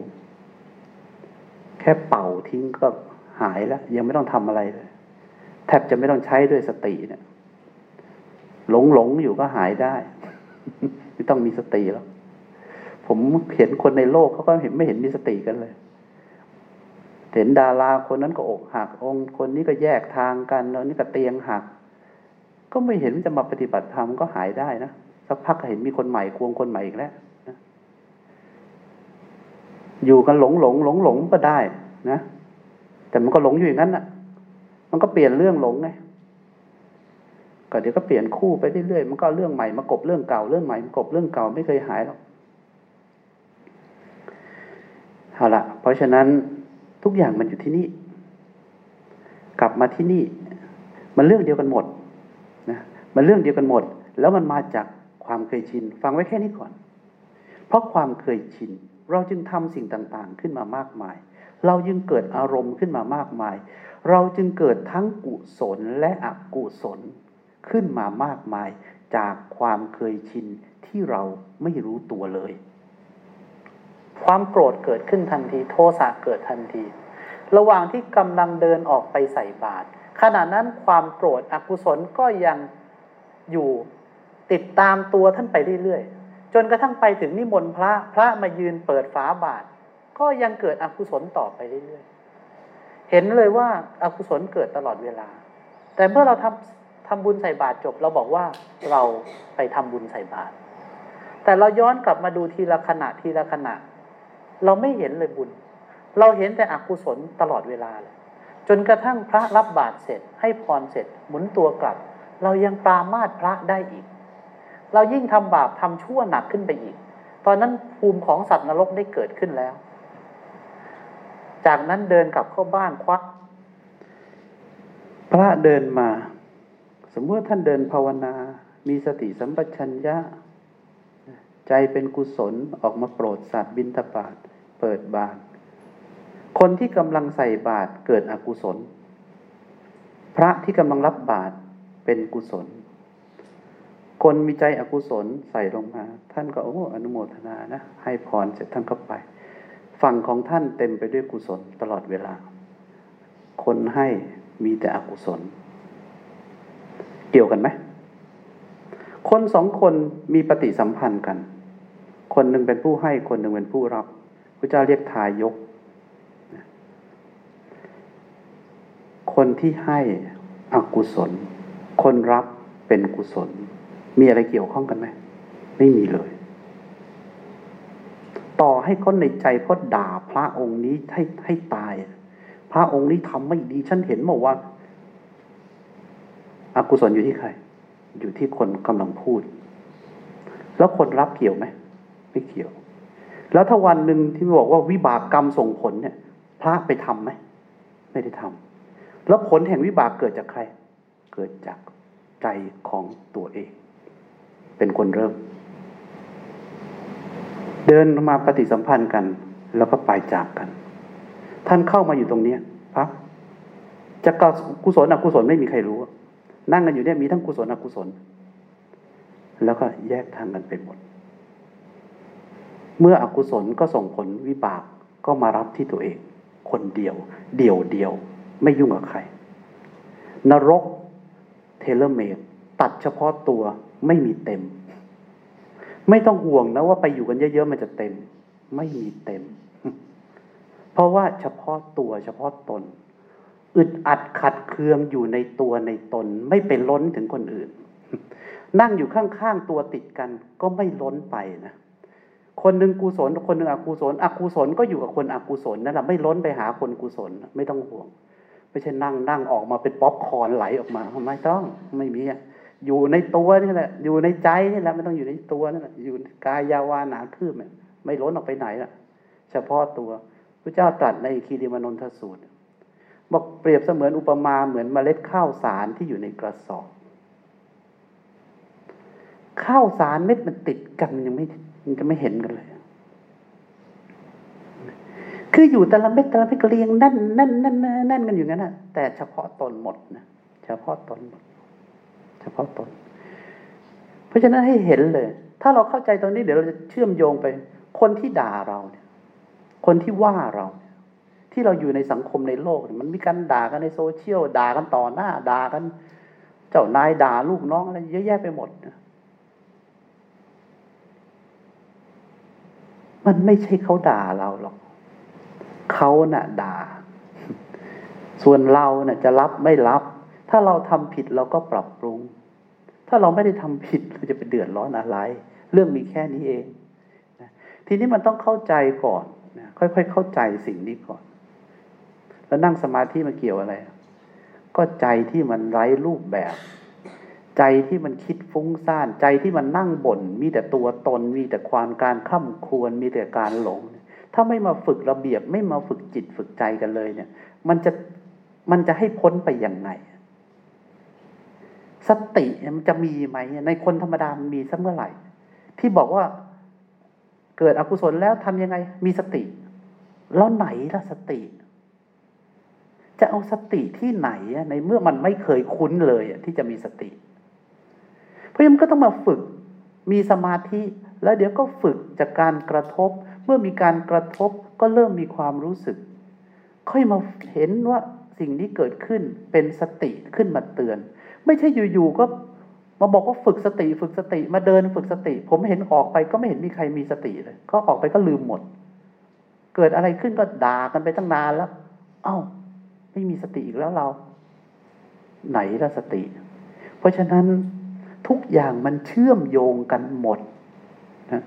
แค่เป่าทิ้งก็หายแล้ว ยังไม่ต้องทำอะไรเลย แทบจะไม่ต้องใช้ด้วยสติเนี่ยหลงหลงอยู่ก็หายได้ ไม่ต้องมีสติแล้ว ผมเห็นคนในโลกเขาก็เห็นไม่เห็นมีสติกันเลย เห็นดาราคนนั้นก็อกหัก องค์คนนี้ก็แยกทางกันแล้วนี่ก็เตียงหัก ก็ไม่เห็นจะมาปฏิบัติธรรมก็หายได้นะสักพักเห็นมีคนใหม่ควงคนใหม่อีกแล้ว อยู่กันหลงหลงหลงหลงก็ได้นะแต่มันก็หลงอยู่อย่างนั้นน่ะ มันก็เปลี่ยนเรื่องหลงไงก็เดี๋ยวก็เปลี่ยนคู่ไปเรื่อยๆมันก็เรื่องใหม่มากบเรื่องเก่าเรื่องใหม่มากบเรื่องเก่าไม่เคยหายหรอกเอาละเพราะฉะนั้นทุกอย่างมันอยู่ที่นี่ กลับมาที่นี่ มันเรื่องเดียวกันหมดนะมันเรื่องเดียวกันหมด แล้วมันมาจากความเคยชิน ฟังไว้แค่นี้ก่อน เพราะความเคยชิน เราจึงทำสิ่งต่างๆขึ้นมามากมาย เราจึงเกิดอารมณ์ขึ้นมามากมาย เราจึงเกิดทั้งกุศลและอกุศลขึ้นมามากมายจากความเคยชินที่เราไม่รู้ตัวเลย ความโกรธเกิดขึ้นทันที โทสะเกิดทันที ระหว่างที่กำลังเดินออกไปใส่บาตรขณะนั้นความโกรธอกุศลก็ยังอยู่ติดตามตัวท่านไปเรื่อยๆ จนกระทั่งไปถึงนิมนต์พระพระมายืนเปิดฝาบาตรก็ยังเกิดอกุศลต่อไปเรื่อยๆเห็นเลยว่าอากุศลเกิดตลอดเวลา แต่เมื่อเราทำทำบุญใส่บาตรจบ เราบอกว่าเราไปทำบุญใส่บาตรแต่เราย้อนกลับมาดูทีละขณะทีละขณะ เราไม่เห็นเลยบุญ เราเห็นแต่อกุศลตลอดเวลาเลยจนกระทั่งพระรับบาตรเสร็จให้พรเสร็จหมุนตัวกลับ เรายังปรามาสพระได้อีก เรายิ่งทำบาปทำชั่วหนักขึ้นไปอีก ตอนนั้นภูมิของสัตว์นรกได้เกิดขึ้นแล้ว จากนั้นเดินกลับเข้าบ้านควัก พระเดินมา สมมติท่านเดินภาวนา มีสติสัมปชัญญะ ใจเป็นกุศลออกมาโปรดสัตว์บินตบาทเปิดบาทคนที่กำลังใส่บาตรเกิดอกุศล พระที่กำลังรับบาตรเป็นกุศล คนมีใจอกุศลใส่ลงมา ท่านก็โอ้อนุโมทนานะ ให้พรเสร็จท่านก็ไป ฝั่งของท่านเต็มไปด้วยกุศลตลอดเวลา คนให้มีแต่อกุศล เกี่ยวกันไหม คนสองคนมีปฏิสัมพันธ์กัน คนหนึ่งเป็นผู้ให้คนหนึ่งเป็นผู้รับพระเจ้าเรียกทายก คนที่ให้อกุศล คนรับเป็นกุศล มีอะไรเกี่ยวข้องกันไหม ไม่มีเลย ต่อให้คนในใจเพราะด่าพระองค์นี้ให้ให้ตาย พระองค์นี้ทำไม่ดี ฉันเห็นบอกว่าอากุศลอยู่ที่ใคร อยู่ที่คนกำลังพูด แล้วคนรับเกี่ยวไหม ไม่เกี่ยว แล้วถ้าวันหนึ่งที่บอกว่าวิบากกรรมส่งผลเนี่ย พระไปทำไหม ไม่ได้ทำแล้วผลแห่งวิบากเกิดจากใคร เกิดจากใจของตัวเอง เป็นคนเริ่ม เดินมาปฏิสัมพันธ์กัน แล้วก็ไปจากกัน ท่านเข้ามาอยู่ตรงนี้พระจะกุศลอกุศลไม่มีใครรู้ นั่งกันอยู่เนี่ยมีทั้งกุศลอกุศล แล้วก็แยกทางกันไปหมด เมื่ออกุศลก็ส่งผลวิบากก็มารับที่ตัวเอง คนเดียว เดียวเดียว ไม่ยุ่งกับใคร นรกเทเลเมตตัดเฉพาะตัว ไม่มีเต็ม ไม่ต้องห่วงนะว่าไปอยู่กันเยอะๆมันจะเต็ม ไม่มีเต็ม เพราะว่าเฉพาะตัวเฉพาะตน อึดอัดขัดเคืองอยู่ในตัวในตน ไม่เป็นล้นถึงคนอื่น นั่งอยู่ข้างๆตัวติดกัน ก็ไม่ล้นไปนะคนหนึ่งกุศลคนหนึ่งอกุศลอกุศลก็อยู่กับคนอกุศลนั่นแหละไม่ล้นไปหาคนกุศลไม่ต้องห่วง ไม่ใช่นั่งนั่งออกมาเป็นป๊อปคอร์นไหลออกมาไม่ต้องไม่มีอะ อยู่ในตัวนี่แหละ อยู่ในใจนี่แหละไม่ต้องอยู่ในตัวนั่นแหละอยู่กายยาวานาคืบไม่ล้นออกไปไหนล่ะ เฉพาะตัวพระเจ้าตรัสในคีริมนนทสูตรบอกเปรียบเสมือนอุปมาเหมือนเมล็ดข้าวสารที่อยู่ในกระสอบข้าวสารเม็ดมันติดกันยังไม่มันจะไม่เห็นกันเลย คืออยู่แต่ละเม็ดแต่ละเม็ดเรียงแน่นแน่นแน่นแน่นกันอยู่งั้นนะแต่เฉพาะตนหมดนะเฉพาะตนหมด เฉพาะตน เพราะฉะนั้นให้เห็นเลย ถ้าเราเข้าใจตรงนี้เดี๋ยวเราจะเชื่อมโยงไป คนที่ด่าเราเนี่ย คนที่ว่าเราเนี่ยที่เราอยู่ในสังคมในโลก มันมีการด่ากันในโซเชียลด่ากันต่อหน้าด่ากัน เจ้านายด่าลูกน้องอะไรเยอะแยะไปหมดมันไม่ใช่เขาด่าเราหรอกเขาน่ะด่า ส่วนเราน่ะจะรับไม่รับ ถ้าเราทำผิดเราก็ปรับปรุง ถ้าเราไม่ได้ทำผิดเราจะไปเดือดร้อนอะไร เรื่องมีแค่นี้เองทีนี้มันต้องเข้าใจก่อนนะค่อยๆเข้าใจสิ่งนี้ก่อน แล้วนั่งสมาธิมาเกี่ยวอะไร ก็ใจที่มันไร้รูปแบบ ใจที่มันคิดฟุ้งซ่าน ใจที่มันนั่งบน่นมีแต่ตัวตน มีแต่ความการข้ามควร มีแต่การหลง ถ้าไม่มาฝึกระเบียบ ไม่มาฝึกจิตฝึกใจกันเลยเนี่ย มันจะมันจะให้พ้นไปยังไง สติมันจะมีไหมในคนธรรมดามันมีสักเมื่อไหร่ ที่บอกว่าเกิดอกุศลแล้วทำยังไง มีสติ แล้วไหนล่ะสติ จะเอาสติที่ไหนในเมื่อมันไม่เคยคุ้นเลยที่จะมีสติ เพราะฉะนั้นก็ต้องมาฝึกมีสมาธิ แล้วเดี๋ยวก็ฝึกจากการกระทบ เมื่อมีการกระทบก็เริ่มมีความรู้สึก ค่อยมาเห็นว่าสิ่งนี้เกิดขึ้นเป็นสติขึ้นมาเตือน ไม่ใช่อยู่ๆก็มาบอกว่าฝึกสติฝึกสติมาเดินฝึกสติ ผมเห็นออกไปก็ไม่เห็นมีใครมีสติเลยก็ออกไปก็ลืมหมด เกิดอะไรขึ้นก็ด่ากันไปตั้งนานแล้ว เอา้า ไม่มีสติอีกแล้วเรา ไหนละสติ เพราะฉะนั้นทุกอย่างมันเชื่อมโยงกันหมดนะ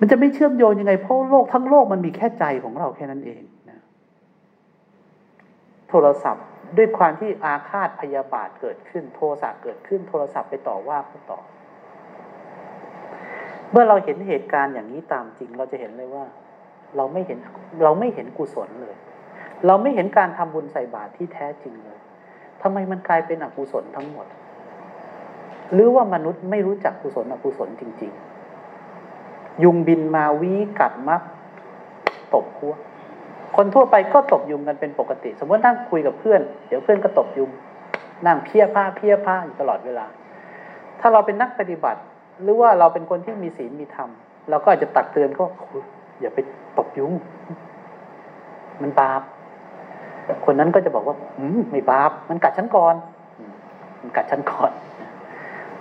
มันจะไม่เชื่อมโยงยังไงเพราะโลกทั้งโลกมันมีแค่ใจของเราแค่นั้นเองนะโทรศัพท์ ด้วยความที่อาฆาตพยาบาทเกิดขึ้น โทสะเกิดขึ้นโทรศัพท์ไปต่อว่าผู้ต่อ เมื่อเราเห็นเหตุการณ์อย่างนี้ตามจริง เราจะเห็นเลยว่า เราไม่เห็นเราไม่เห็นกุศลเลย เราไม่เห็นการทำบุญใส่บาตรที่แท้จริงเลยทำไมมันกลายเป็นอกุศลทั้งหมด หรือว่ามนุษย์ไม่รู้จักกุศลอกุศลจริง ๆ ยุงบินมาวีกัดมักตบหัว คนทั่วไปก็ตบยุงกันเป็นปกติ สมมตินั่งคุยกับเพื่อน เดี๋ยวเพื่อนก็ตบยุง นั่งเพี้ยผ้าเพี้ยผ้าอยู่ตลอดเวลา ถ้าเราเป็นนักปฏิบัติ หรือว่าเราเป็นคนที่มีศีลมีธรรมเราก็อาจจะตักเตือนเขาอย่าไปตบยุง มันบาปคนนั้นก็จะบอกว่าอืมไม่บาปมันกัดฉันก่อนมันกัดฉันก่อน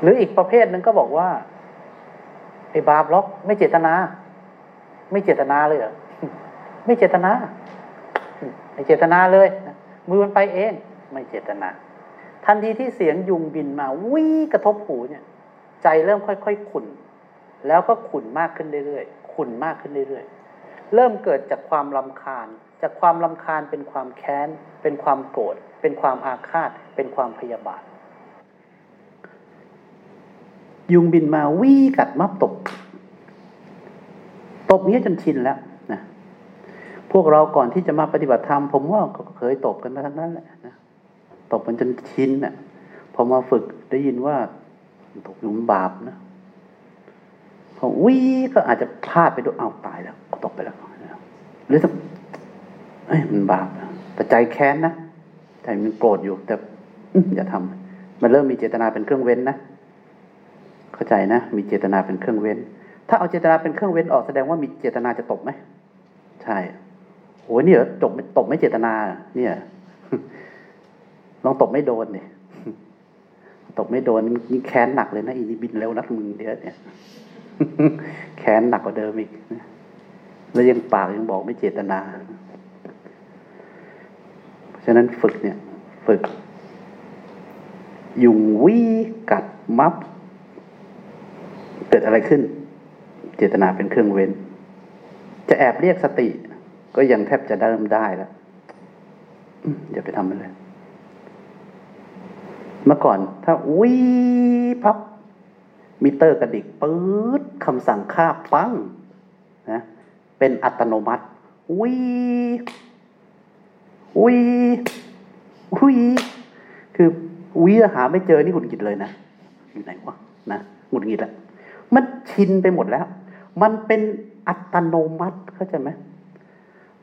หรืออีกประเภทหนึ่งก็บอกว่าไอ้บาปล็อกไม่เจตนา ไม่เจตนาเลยเหรอ ไม่เจตนา ไม่เจตนาเลย มือมันไปเอง ไม่เจตนา ทันทีที่เสียงยุงบินมาวิกระทบหูเนี่ย ใจเริ่มค่อยๆขุ่น แล้วก็ขุ่นมากขึ้นเรื่อยๆขุ่นมากขึ้นเรื่อยๆ เริ่มเกิดจากความลำคาญ จากความลำคาญเป็นความแค้น เป็นความโกรธ เป็นความอาฆาต เป็นความพยาบาท ยุงบินมาวิกัดมับตบ ตบนี้จนชินแล้ว พวกเราก่อนที่จะมาปฏิบัติธรรมผมว่าเคยตบกันมาทั้งนั้นแหละนะตบมันจนชินน่ะพอมาฝึกได้ยินว่าตกยุงบาปนะพอวิก็อาจจะพลาดไปด้วยเอาตายแล้วตกไปแล้วหรือถ้าเอ้ยมันบาปแต่ใจแค้นนะใจมันโกรธอยู่ แต่อย่าทำมันเริ่มมีเจตนาเป็นเครื่องเว้นนะเข้าใจนะมีเจตนาเป็นเครื่องเว้น ถ้าเอาเจตนาเป็นเครื่องเว้นออกแสดงว่ามีเจตนาจะตบไหมใช่ โอ้ยเนี่ยตบตบไม่เจตนา เนี่ยลองตบไม่โดนเนี่ยตบไม่โดนนี่แค้นหนักเลยนะอีนี่บินเร็วนักมึงเดี๋ยวเนี่ยแค้นหนักกว่าเดิมอีกแล้วยังปากยังบอกไม่เจตนา เพราะฉะนั้นฝึกเนี่ย ฝึก ยุงวีกัดมับ เกิดอะไรขึ้น เจตนาเป็นเครื่องเว้น จะแอบเรียกสติ ก็ยังแทบจะเริ่มได้แล้วอย่าไปทำมันเลย เมื่อก่อน ถ้าวิพับมิเตอร์กระดิกปื๊ดคำสั่งค่าปังนะเป็นอัตโนมัติวิวิวิคือวิหาไม่เจอนี่หงุดหงิดเลยนะอยู่ไหนวะนะหงุดหงิดแล้วมันชินไปหมดแล้ว มันเป็นอัตโนมัติเข้าใจไหม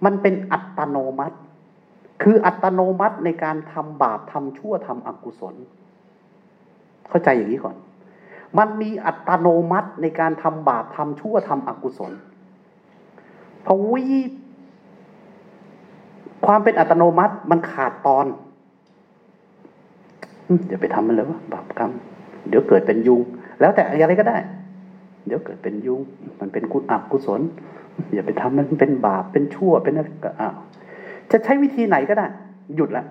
มันเป็นอัตโนมัติ คืออัตโนมัติในการทำบาปทำชั่วทำอกุศล เข้าใจอย่างนี้ก่อน มันมีอัตโนมัติในการทำบาปทำชั่วทำอกุศลพอวิความเป็นอัตโนมัติมันขาดตอน เดี๋ยวไปทำมันเลยวะบาปกรรม เดี๋ยวเกิดเป็นยุง แล้วแต่อะไรก็ได้ เดี๋ยวเกิดเป็นยุง มันเป็นกุศลกุศล อย่าไปทำมันเป็นบาปเป็นชั่วเป็นอะไรก็อ้าวจะใช้วิธีไหนก็ได้ หยุดละ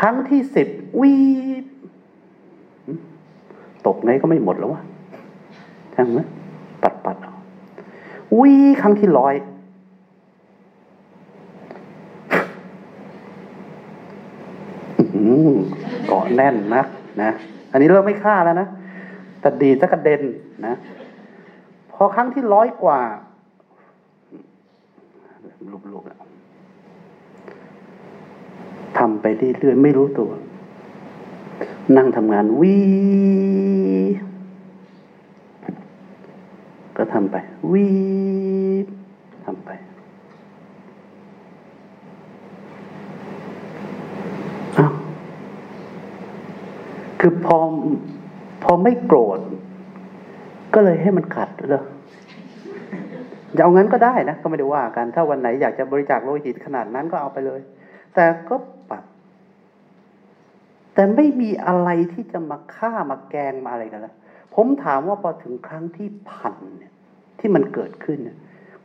ครั้งที่สิบวีตกไงก็ไม่หมดแล้ววะใช่ไหมปัดปัดเอาวีครั้งที่ร้อยเกาะแน่นนะนะ อันนี้เราไม่ฆ่าแล้วนะแต่ดีจะกระเด็นนะ อครั้งที่ร้อยกว่าลุกๆแล้วทำไปเรื่อยๆไม่รู้ตัว นั่งทำงานวีก็ทำไปวีทำไป คือพอพอไม่โกรธ ก็เลยให้มันขัดเลย จะเอางั้นก็ได้นะก็ไม่ได้ว่ากัน ถ้าวันไหนอยากจะบริจาคโลหิตขนาดนั้นก็เอาไปเลย แต่ก็ปรับ แต่ไม่มีอะไรที่จะมาฆ่ามาแกงมาอะไรกันแล้วผมถามว่าพอถึงครั้งที่พันเนี่ย ที่มันเกิดขึ้นเนี่ย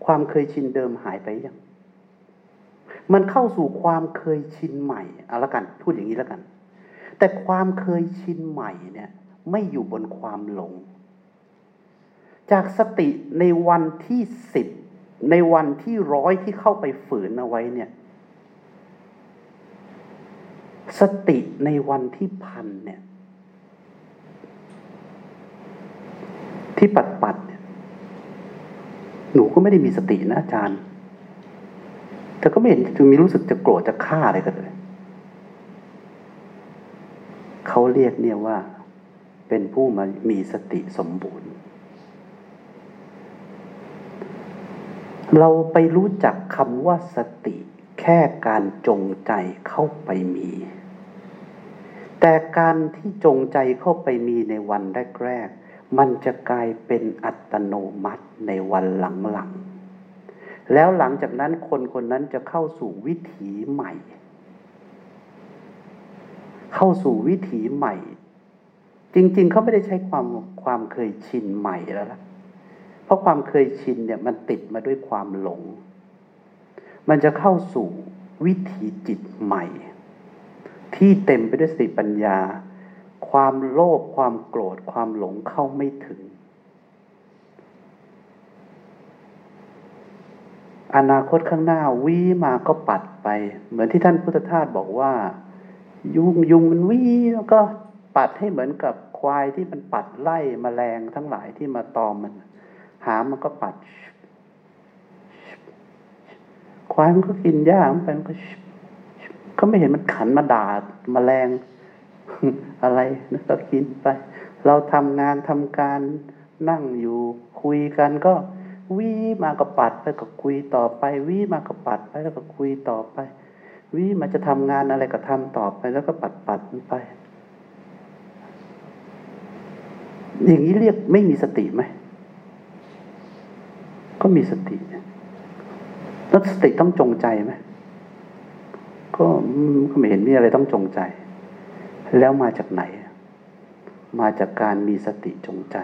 ความเคยชินเดิมหายไปยัง มันเข้าสู่ความเคยชินใหม่เอาละกัน พูดอย่างนี้แล้วกัน แต่ความเคยชินใหม่เนี่ย ไม่อยู่บนความหลง จากสติในวันที่สิบในวันที่ร้อยที่เข้าไปฝืนเอาไว้เนี่ย สติในวันที่พันเนี่ย ที่ปัดปัดเนี่ยหนูก็ไม่ได้มีสตินะอาจารย์แต่ก็ไม่เห็นจึงมีรู้สึกจะโกรธจะฆ่าอะไรกันเลยเขาเรียกเนี่ยว่าเป็นผู้มามีสติสมบูรณ์ เราไปรู้จักคำว่าสติแค่การจงใจเข้าไปมี แต่การที่จงใจเข้าไปมีในวันแรกๆ มันจะกลายเป็นอัตโนมัติในวันหลังๆ แล้วหลังจากนั้นคนคนนั้นจะเข้าสู่วิถีใหม่ เข้าสู่วิถีใหม่ จริงๆ เขาไม่ได้ใช้ความความเคยชินใหม่แล้วล่ะ เพราะความเคยชินเนี่ยมันติดมาด้วยความหลง มันจะเข้าสู่วิถีจิตใหม่ ที่เต็มไปด้วยสติปัญญา ความโลภความโกรธความหลงเข้าไม่ถึง อนาคตข้างหน้าวิมาก็ปัดไป เหมือนที่ท่านพุทธทาสบอกว่า ยุงยุงมันวิแล้วก็ปัดให้เหมือนกับควายที่มันปัดไล่มแมลงทั้งหลายที่มาตอมมัน หามันก็ปัด ควายมันก็กินหญ้ามันไปมันก็ก็ไม่เห็นมันขันมาด่ามาแรงอะไรนะก็กินไป เราทำงานทำการนั่งอยู่คุยกันก็วิมาก็ปัดไปก็คุยต่อไปวิมาก็ปัดไปแล้วก็คุยต่อไปวิมาจะทำงานอะไรก็ทำต่อไปแล้วก็ปัดปัดไป อย่างนี้เรียกไม่มีสติไหม ก็มีสติแล้วสติต้องจงใจไหมก็ก็ไม่เห็นมีอะไรต้องจงใจ แล้วมาจากไหน มาจากการมีสติจงใจ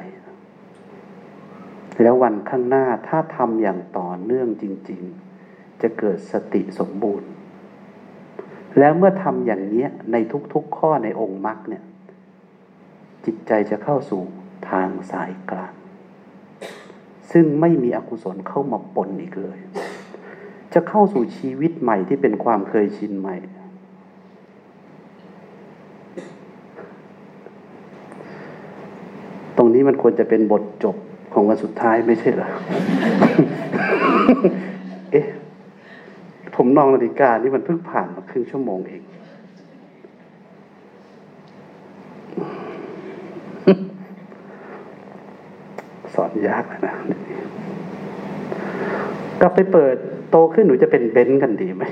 แล้ววันข้างหน้าถ้าทำอย่างต่อเนื่องจริง ๆ จะเกิดสติสมบูรณ์ แล้วเมื่อทำอย่างนี้ในทุกๆข้อในองค์มรรคเนี่ย จิตใจจะเข้าสู่ทางสายกลาง ซึ่งไม่มีอกุศลเข้ามาปนอีกเลย จะเข้าสู่ชีวิตใหม่ที่เป็นความเคยชินใหม่ ตรงนี้มันควรจะเป็นบทจบของวันสุดท้ายไม่ใช่เหรอ เอ๊ะ ผมนองนาฬิกานี่มันเพิ่งผ่านมาครึ่งชั่วโมงเองสอนยากนะ ลับไปเปิดโตขึ้นหนูจะเป็นเบนซ์กันดีไหม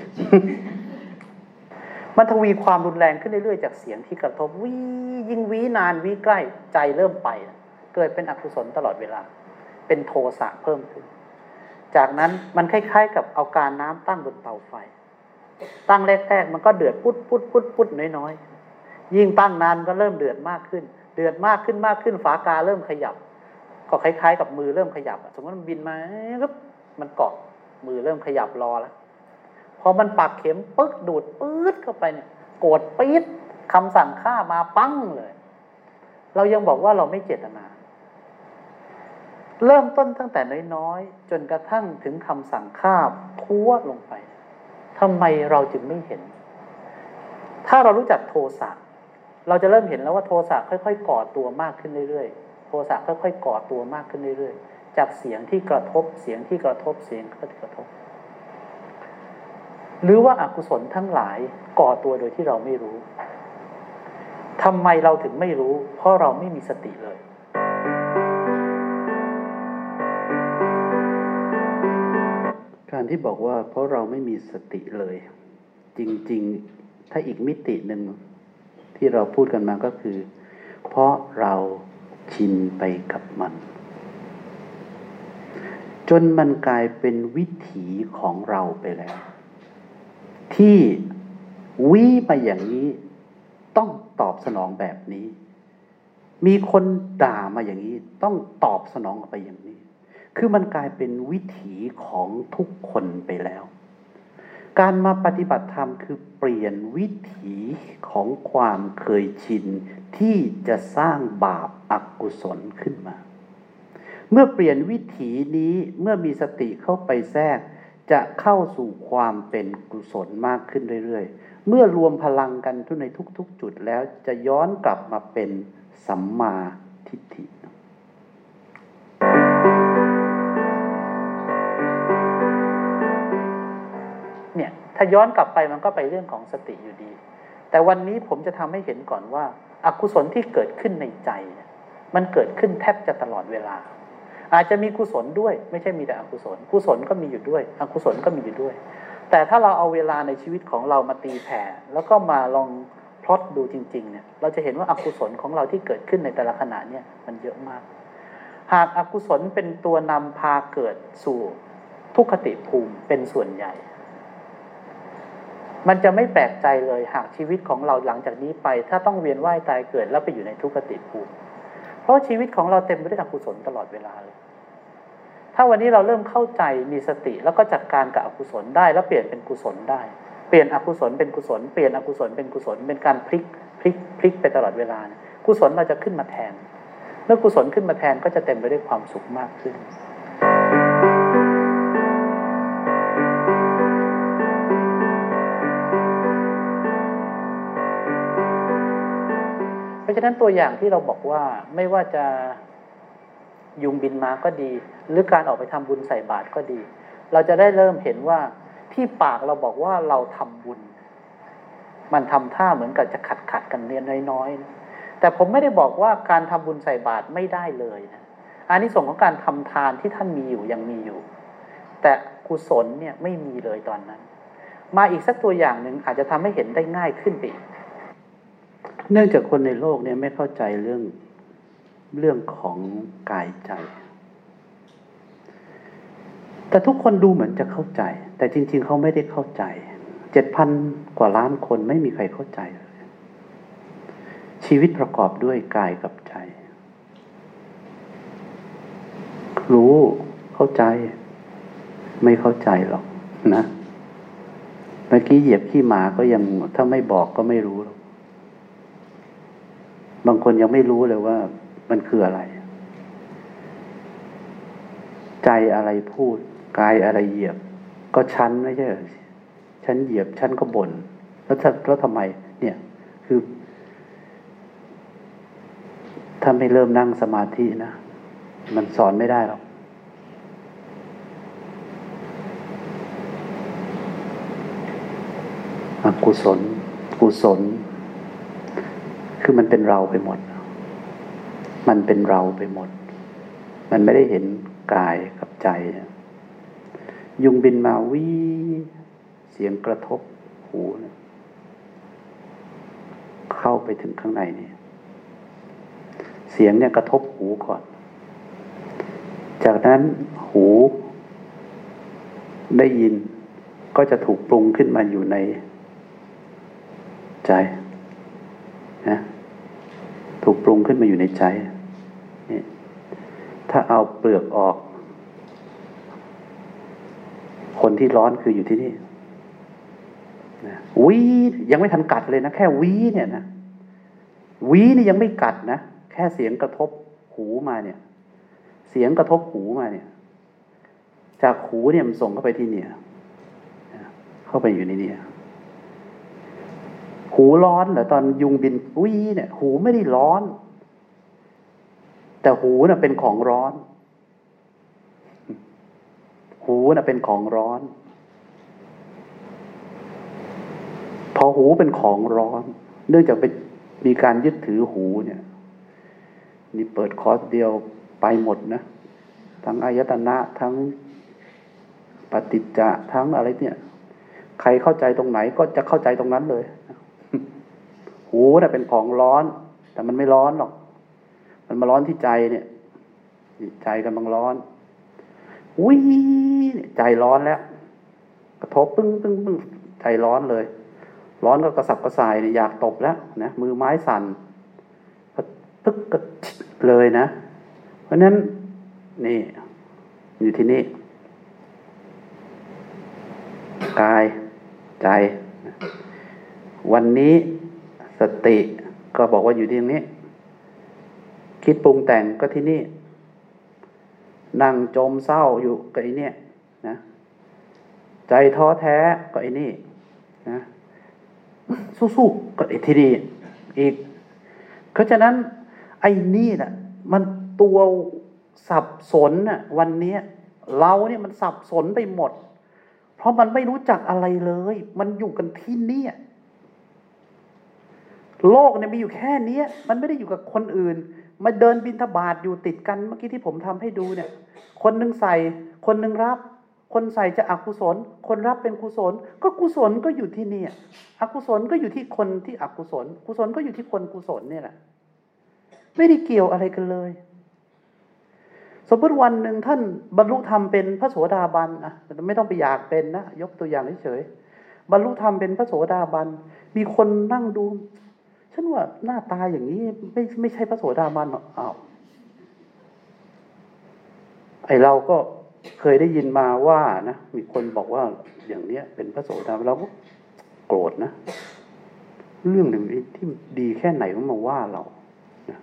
มันทวีความรุนแรงขึ้นเรื่อยๆจากเสียงที่กระทบวียิ่งวีนานวีใกล้ใจเริ่มไป เกิดเป็นอกุศลตลอดเวลา เป็นโทสะเพิ่มขึ้น จากนั้นมันคล้ายๆ กับเอาการน้ำตั้งบนเตาไฟ ตั้งแรกๆมันก็เดือดพุดพุดพุดพุดน้อยๆ ยิ่งตั้งนานก็เริ่มเดือดมากขึ้น เดือดมากขึ้นมากขึ้นฝากาเริ่มขยับ ก็คล้ายๆ กับมือเริ่มขยับ สมมติมันบินมาครับ มันเกาะมือเริ่มขยับรอแล้วพอมันปักเข็มปึ๊กดูดปื๊ดเข้าไปเนี่ยโกรธปี๊ดคำสั่งฆ่ามาปั้งเลย เรายังบอกว่าเราไม่เจตนา เริ่มต้นตั้งแต่น้อยๆ จนกระทั่งถึงคำสั่งฆ่าทั่วลงไปทำไมเราจึงไม่เห็น ถ้าเรารู้จักโทสะเราจะเริ่มเห็นแล้วว่าโทสะค่อยๆก่อตัวมากขึ้นเรื่อยๆ โทสะค่อยๆก่อตัวมากขึ้นเรื่อยๆ จากเสียงที่กระทบเสียงที่กระทบเสียงที่กระทบ หรือว่าอากุศลทั้งหลายก่อตัวโดยที่เราไม่รู้ทำไมเราถึงไม่รู้ เพราะเราไม่มีสติเลย การที่บอกว่า เพราะเราไม่มีสติเลย จริง ๆ ถ้าอีกมิติหนึ่งที่เราพูดกันมาก็คือ เพราะเราชินไปกับมัน จนมันกลายเป็นวิถีของเราไปแล้ว ที่วิมาอย่างนี้ต้องตอบสนองแบบนี้ มีคนด่ามาอย่างนี้ ต้องตอบสนองไปอย่างนี้ คือมันกลายเป็นวิถีของทุกคนไปแล้ว การมาปฏิบัติธรรมคือเปลี่ยนวิถีของความเคยชินที่จะสร้างบาปอากุศลขึ้นมา เมื่อเปลี่ยนวิถีนี้เมื่อมีสติเข้าไปแทรก จะเข้าสู่ความเป็นกุศลมากขึ้นเรื่อยๆ เมื่อรวมพลังกันทุกในทุกๆ จุดแล้วจะย้อนกลับมาเป็นสัมมาทิฏฐิเนี่ยถ้าย้อนกลับไปมันก็ไปเรื่องของสติอยู่ดี แต่วันนี้ผมจะทำให้เห็นก่อนว่าอากุศลที่เกิดขึ้นในใจ มันเกิดขึ้นแทบจะตลอดเวลา อาจจะมีกุศลด้วย ไม่ใช่มีแต่อกุศล กุศลก็มีอยู่ด้วย อกุศลก็มีอยู่ด้วย แต่ถ้าเราเอาเวลาในชีวิตของเรามาตีแผ่แล้วก็มาลองพลอตดูจริงๆเนี่ยเราจะเห็นว่าอากุศลของเราที่เกิดขึ้นในแต่ละขณะเนี่ยมันเยอะมาก หากอากุศลเป็นตัวนำพาเกิดสู่ทุกขติภูมิเป็นส่วนใหญ่ มันจะไม่แปลกใจเลยหากชีวิตของเราหลังจากนี้ไป ถ้าต้องเวียนว่ายตายเกิดแล้วไปอยู่ในทุกขติภูมิ เพราะชีวิตของเราเต็มไปด้วยอกุศลตลอดเวลาเลย ถ้าวันนี้เราเริ่มเข้าใจมีสติแล้วก็จัดการกับอกุศลได้แล้วเปลี่ยนเป็นกุศลได้ เปลี่ยนอกุศลเป็นกุศล เปลี่ยนอกุศลเป็นกุศล เป็นการพลิกพลิกพลิกไปตลอดเวลา กุศลเราจะขึ้นมาแทน เมื่อกุศลขึ้นมาแทนก็จะเต็มไปด้วยความสุขมากขึ้นเพราะฉะนั้นตัวอย่างที่เราบอกว่าไม่ว่าจะ ยุงบินมาก็ดี หรือการออกไปทำบุญใส่บาตรก็ดี เราจะได้เริ่มเห็นว่าที่ปากเราบอกว่าเราทำบุญ มันทำท่าเหมือนกับจะขัดขัดกันเนียนน้อยๆนะแต่ผมไม่ได้บอกว่าการทำบุญใส่บาตรไม่ได้เลยนะอันนี้ส่งของการทำทานที่ท่านมีอยู่ยังมีอยู่ แต่กุศลเนี่ยไม่มีเลยตอนนั้น มาอีกสักตัวอย่างหนึ่งอาจจะทำให้เห็นได้ง่ายขึ้นไปเนื่องจากคนในโลกเนี่ยไม่เข้าใจเรื่อง เรื่องของกายใจ แต่ทุกคนดูเหมือนจะเข้าใจ แต่จริง ๆ เขาไม่ได้เข้าใจเจ็ดพันกว่าล้านคนไม่มีใครเข้าใจเลยชีวิตประกอบด้วยกายกับใจ รู้เข้าใจ ไม่เข้าใจหรอกนะเมื่อกี้เหยียบขี้หมาก็ยังถ้าไม่บอกก็ไม่รู้หรอกบางคนยังไม่รู้เลยว่า มันคืออะไร ใจอะไรพูด กายอะไรเหยียบ ก็ชั้นไม่ใช่ชั้นเหยียบชั้นก็บน่นแล้วแล้วทำไม เนี่ย คือ ถ้าไม่เริ่มนั่งสมาธินะ มันสอนไม่ได้หรอกอกุศล กุศล คือมันเป็นเราไปหมด มันเป็นเราไปหมด มันไม่ได้เห็นกายกับใจ ยุงบินมาวิเสียงกระทบหูเข้าไปถึงข้างในนี่เสียงเนี่ยกระทบหูก่อน จากนั้นหูได้ยินก็จะถูกปรุงขึ้นมาอยู่ในใจนะถูกปรุงขึ้นมาอยู่ในใจ ถ้าเอาเปลือกออก คนที่ร้อนคืออยู่ที่นี่วียังไม่ทันกัดเลยนะ แค่วีเนี่ยนะวีนี่ยังไม่กัดนะ แค่เสียงกระทบหูมาเนี่ย เสียงกระทบหูมาเนี่ย จากหูเนี่ยมันส่งเข้าไปที่เนี่ย เข้าไปอยู่ในเนี่ยหูร้อนเหรอตอนยุงบินวีเนี่ย หูไม่ได้ร้อน แต่หูน่ะเป็นของร้อน หูน่ะเป็นของร้อน พอหูเป็นของร้อน เนื่องจากไปมีการยึดถือหูเนี่ย นี่เปิดคอร์สเดียวไปหมดนะ ทั้งอายตนะทั้งปฏิจจะทั้งอะไรเนี่ย ใครเข้าใจตรงไหนก็จะเข้าใจตรงนั้นเลย หูน่ะเป็นของร้อน แต่มันไม่ร้อนหรอก มันมาร้อนที่ใจเนี่ยใจกำลังร้อนวิใจร้อนแล้ว กระทบปึ้งปึ้งปึ้งใจร้อนเลย ร้อนก็กระสับกระส่ายอยากตบแล้วนะมือไม้สั่นปึ๊กก็เลยนะ เพราะนั้นนี่ อยู่ที่นี่กายใจ วันนี้สติก็บอกว่าอยู่ที่ตรงนี้ คิดปรุงแต่งก็ที่นี่ นั่งจมเศร้าอยู่ก็ไอ้นี่นะใจท้อแท้ก็ไอ้นี่นะสู้ๆก็ไอ้ที่นี่อีก เพราะฉะนั้น ไอ้นี่น่ะ มันตัวสับสนน่ะวันนี้เราเนี่ยมันสับสนไปหมด เพราะมันไม่รู้จักอะไรเลย มันอยู่กันที่นี่โลกเนี่ยมีอยู่แค่นี้มันไม่ได้อยู่กับคนอื่น มาเดินบินทบาทอยู่ติดกันเมื่อกี้ที่ผมทำให้ดูเนี่ย คนหนึ่งใส่ คนหนึ่งรับ คนใส่จะอกุศล คนรับเป็นกุศล ก็กุศลก็อยู่ที่นี่อกุศลก็อยู่ที่คนที่อกุศล กุศลก็อยู่ที่คนกุศลเนี่ยแหละ ไม่ได้เกี่ยวอะไรกันเลย สมมติวันหนึ่งท่านบรรลุธรรมเป็นพระโสดาบันนะไม่ต้องไปอยากเป็นนะยกตัวอย่างเฉยๆบรรลุธรรมเป็นพระโสดาบัน มีคนนั่งดู ฉันว่าหน้าตาอย่างนี้ไม่ไม่ใช่พระโสดาบันหรอกอ้าวไอเราก็เคยได้ยินมาว่านะมีคนบอกว่าอย่างเนี้ย เป็นพระโสดาบันเราก็โกรธนะ เรื่องหนึ่งที่ดีแค่ไหนมันมาว่าเรานะ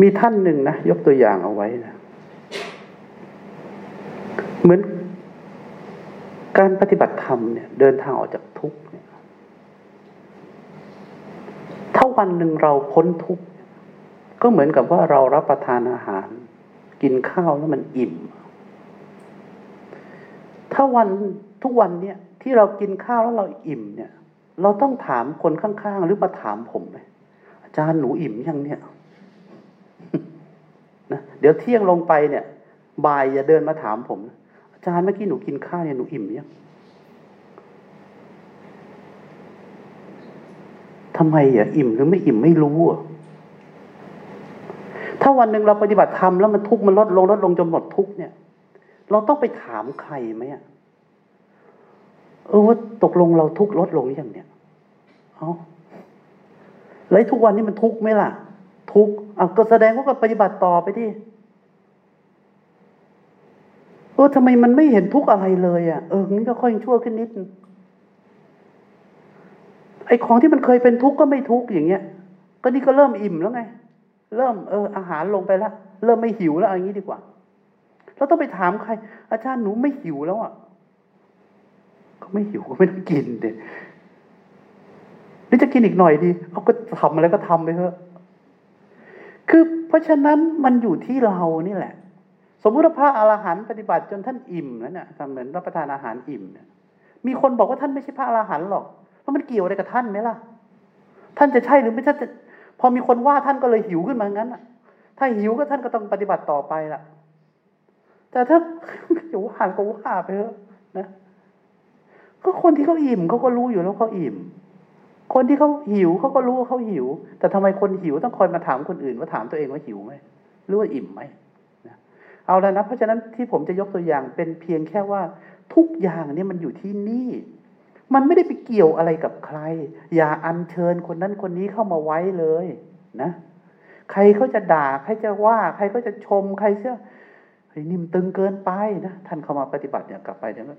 มีท่านหนึ่งนะ ยกตัวอย่างเอาไว้นะเหมือน การปฏิบัติธรรมเนี่ยเดินทางออกจากทุกข์เนี่ยถ้าวันหนึ่งเราพ้นทุกข์ก็เหมือนกับว่าเรารับประทานอาหาร กินข้าวแล้วมันอิ่ม ถ้าวันทุกวันเนี่ยที่เรากินข้าวแล้วเราอิ่มเนี่ย เราต้องถามคนข้างๆ หรือมาถามผมไหมอาจารย์หนูอิ่มยังเนี่ยนะเดี๋ยวเที่ยงลงไปเนี่ยบ่ายอย่าเดินมาถามผม จารย์เมื่อกี้หนูกินข้าวเนี่ยหนูอิ่มยังทำไมอะอิ่มหรือไม่อิ่มไม่รู้อะถ้าวันหนึ่งเราปฏิบัติธรรมแล้วมันทุกข์มันลดลงลดลงจนหมดทุกข์เนี่ย เราต้องไปถามใครไหมอะเออว่าตกลงเราทุกข์ลดลงหรือยังเนี่ยเอาแล้วทุกวันนี้มันทุกข์ไหมล่ะ ทุกข์อะก็แสดงว่าก็ปฏิบัติต่อไปดิ ออทำไมมันไม่เห็นทุกข์อะไรเลยอะเอองั้นก็ค่อยชั่วขึ้นนิดไอ้ของที่มันเคยเป็นทุกข์ก็ไม่ทุกข์อย่างเงี้ย ก็นี่ก็เริ่มอิ่มแล้วไง เริ่มเอออาหารลงไปแล้วเริ่มไม่หิวแล้วอย่างนี้ดีกว่าเราต้องไปถามใคร อาจารย์หนูไม่หิวแล้วอะก็ไม่หิวก็ไม่ต้องกินเด็นี่จะกินอีกหน่อยดีเขาก็ทำอะไรก็ทำไปเถอะคือเพราะฉะนั้นมันอยู่ที่เรานี่แหละ สมมติพระอรหันต์ปฏิบัติจนท่านอิ่มแล้วเนี่ยทำเหมือนรับประทานอาหารอิ่มเนี่ย มีคนบอกว่าท่านไม่ใช่พระอรหันต์หรอกเพราะมันเกี่ยวอะไรกับท่านไหมล่ะ ท่านจะใช่หรือไม่ใช่พอมีคนว่าท่านก็เลยหิวขึ้นมางั้นอะ ถ้าหิวก็ท่านก็ต้องปฏิบัติต่อไปล่ะ แต่ถ้าจะว่าก็ว่าไปเถอะนะ ก็คนที่เขาอิ่มเขาก็รู้อยู่แล้วเขาอิ่ม คนที่เขาหิวเขาก็รู้ว่าเขาหิว แต่ทำไมคนหิวต้องคอยมาถามคนอื่นว่าถามตัวเองว่าหิวไหมหรือว่าอิ่มไหม เอาแล้วนะเพราะฉะนั้นที่ผมจะยกตัวอย่างเป็นเพียงแค่ว่าทุกอย่างเนี่ยมันอยู่ที่นี่ มันไม่ได้ไปเกี่ยวอะไรกับใคร อย่าอัญเชิญคนนั้นคนนี้เข้ามาไว้เลยนะ ใครเขาจะด่าใครจะว่า ใครเขาจะชมใครเชื่อเฮ้ยนิ่มตึงเกินไปนะท่านเข้ามาปฏิบัติเนี่ยกลับไปเดี๋ยมั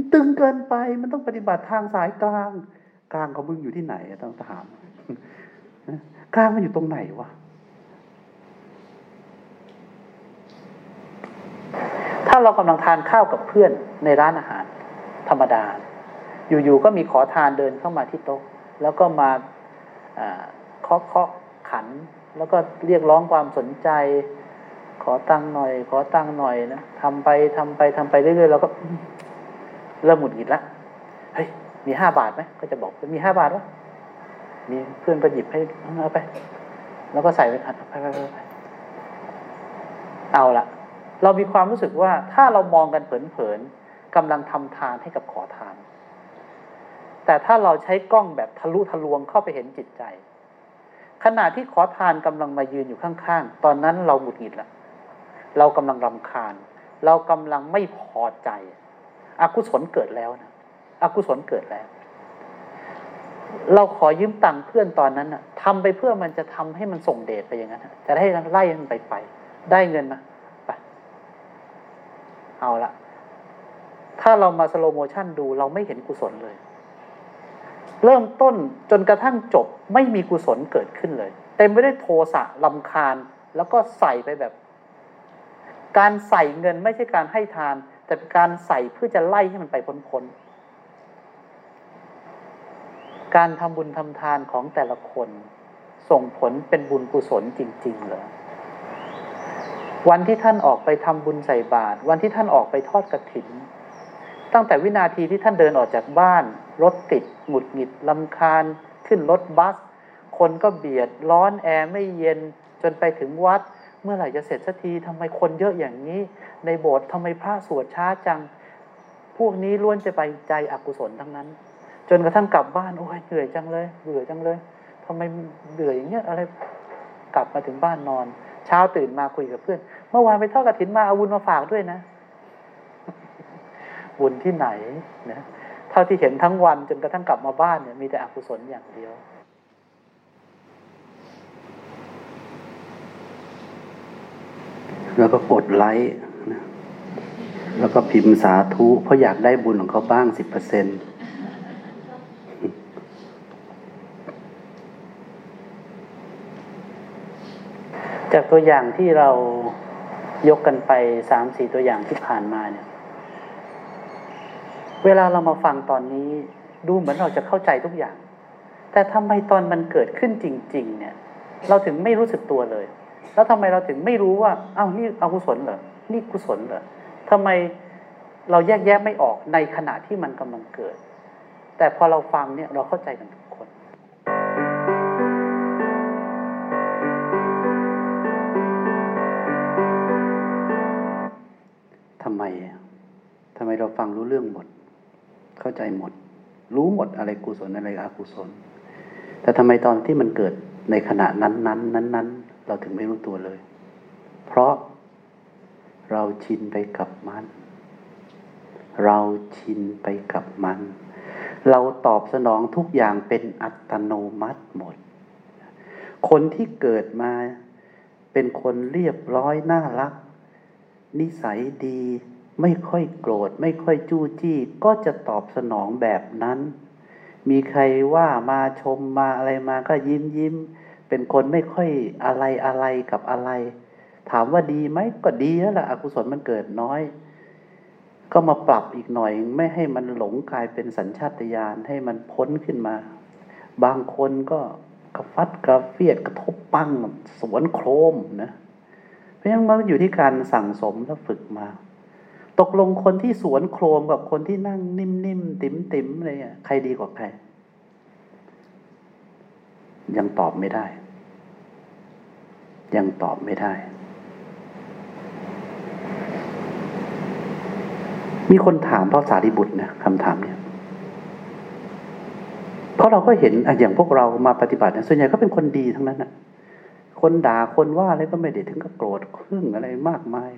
นตึงเกินไป มันต้องปฏิบัติทางสายกลาง กลางของมึงอยู่ที่ไหนต้องถามกลางมันอยู่ตรงไหนวะ ถ้าเรากำลังทานข้าวกับเพื่อนในร้านอาหารธรรมดา อยู่ๆก็มีขอทานเดินเข้ามาที่โต๊ะ แล้วก็มาเคาะเคาะขัน แล้วก็เรียกร้องความสนใจ ขอตังค์หน่อย ขอตังค์หน่อยนะทำไปทำไปทำไปเรื่อยๆเราก็เริ่มหมุดหงิดละเฮ้ยมีห้าบาทไหมก็จะบอกมีห้าบาทวะมีเพื่อนก็หยิบให้เอาไป แล้วก็ใส่ไปขันไปไปไปเอาละ เรามีความรู้สึกว่าถ้าเรามองกันเผินๆกำลังทำทานให้กับขอทาน แต่ถ้าเราใช้กล้องแบบทะลุทะลวงเข้าไปเห็นจิตใจ ขณะที่ขอทานกำลังมายืนอยู่ข้างๆ ตอนนั้นเราหงุดหงิดละเรากำลังรำคาญ เรากำลังไม่พอใจ อกุศลเกิดแล้วนะอกุศลเกิดแล้ว เราขอยืมตังค์เพื่อนตอนนั้นนะทำไปเพื่อมันจะทำให้มันส่งเดชไปอย่างนั้นจะได้ไล่มันไปไป ได้เงินมา เอาละถ้าเรามาสโลโมชันดูเราไม่เห็นกุศลเลย เริ่มต้นจนกระทั่งจบไม่มีกุศลเกิดขึ้นเลย เต็มไปด้วยโทสะลำคาญ แล้วก็ใส่ไปแบบ การใส่เงินไม่ใช่การให้ทาน แต่เป็นการใส่เพื่อจะไล่ให้มันไปพ้นๆการทำบุญทำทานของแต่ละคน ส่งผลเป็นบุญกุศลจริง ๆเลย วันที่ท่านออกไปทำบุญใส่บาตรวันที่ท่านออกไปทอดกระถิน ตั้งแต่วินาทีที่ท่านเดินออกจากบ้าน รถติดหงุดหงิดลำคาญ ขึ้นรถบัส คนก็เบียดร้อนแอร์ไม่เย็นจนไปถึงวัด เมื่อไหร่จะเสร็จสักทีทำไมคนเยอะอย่างนี้ ในโบสถ์ทำไมพระสวดช้าจัง พวกนี้ล้วนจะไปใจอกุศลทั้งนั้น จนกระทั่งกลับบ้านโอ้ยเหนื่อยจังเลย เบื่อจังเลยทำไมเบื่ออย่างเงี้ยอะไรกลับมาถึงบ้านนอน เช้าตื่นมาคุยกับเพื่อน มื่อวานไปทอดกระถินมาเอาบุญมาฝากด้วยนะบุญที่ไหนนะเท่าที่เห็นทั้งวันจนกระทั่งกลับมาบ้านเนี่ยมีแต่อกุศลอย่างเดียว แล้วก็กดไลค์นะแล้วก็พิมพ์สาธุเพราะอยากได้บุญของเขาบ้างสิบเปอร์เซ็นต์จากตัวอย่างที่เรา ยกกันไปสามสี่ตัวอย่างที่ผ่านมาเนี่ย เวลาเรามาฟังตอนนี้ ดูเหมือนเราจะเข้าใจทุกอย่าง แต่ทำไมตอนมันเกิดขึ้นจริง ๆ เนี่ย เราถึงไม่รู้สึกตัวเลย แล้วทำไมเราถึงไม่รู้ว่าอ้าวนี่อกุศลเหรอนี่กุศลเหรอทำไมเราแยกแยะไม่ออกในขณะที่มันกำลังเกิด แต่พอเราฟังเนี่ยเราเข้าใจกันทุก ทำไมทำไมเราฟังรู้เรื่องหมด เข้าใจหมด รู้หมดอะไรกุศลอะไรอกุศล แต่ทำไมตอนที่มันเกิดในขณะนั้นนั้นนั้นนั้นเราถึงไม่รู้ตัวเลย เพราะเราชินไปกับมัน เราชินไปกับมัน เราตอบสนองทุกอย่างเป็นอัตโนมัติหมด คนที่เกิดมาเป็นคนเรียบร้อยน่ารัก นิสัยดี ไม่ค่อยโกรธ ไม่ค่อยจู้จี้ ก็จะตอบสนองแบบนั้น มีใครว่ามาชมมาอะไรมาก็ยิ้มยิ้ม เป็นคนไม่ค่อยอะไรอะไรกับอะไร ถามว่าดีไหมก็ดีแล้วล่ะอกุศลมันเกิดน้อย ก็มาปรับอีกหน่อย ไม่ให้มันหลงกลายเป็นสัญชาตญาณให้มันพ้นขึ้นมา บางคนก็กระฟัดกระเฟียดกระทบปั้งสวนโครมนะ เพราะฉะนั้นมันอยู่ที่การสั่งสมและฝึกมา ตกลงคนที่สวนโครมกับคนที่นั่งนิ่มๆติ๋มๆอะไรอะใครดีกว่าใคร ยังตอบไม่ได้ ยังตอบไม่ได้ มีคนถามพระสารีบุตรนะคำถามเนี่ยเพราะเราก็เห็นอย่างพวกเรามาปฏิบัติส่วนใหญ่ก็เป็นคนดีทั้งนั้นนะคนด่าคนว่าอะไรก็ไม่ได้ถึงกับโกรธครึ่งอะไรมากมาย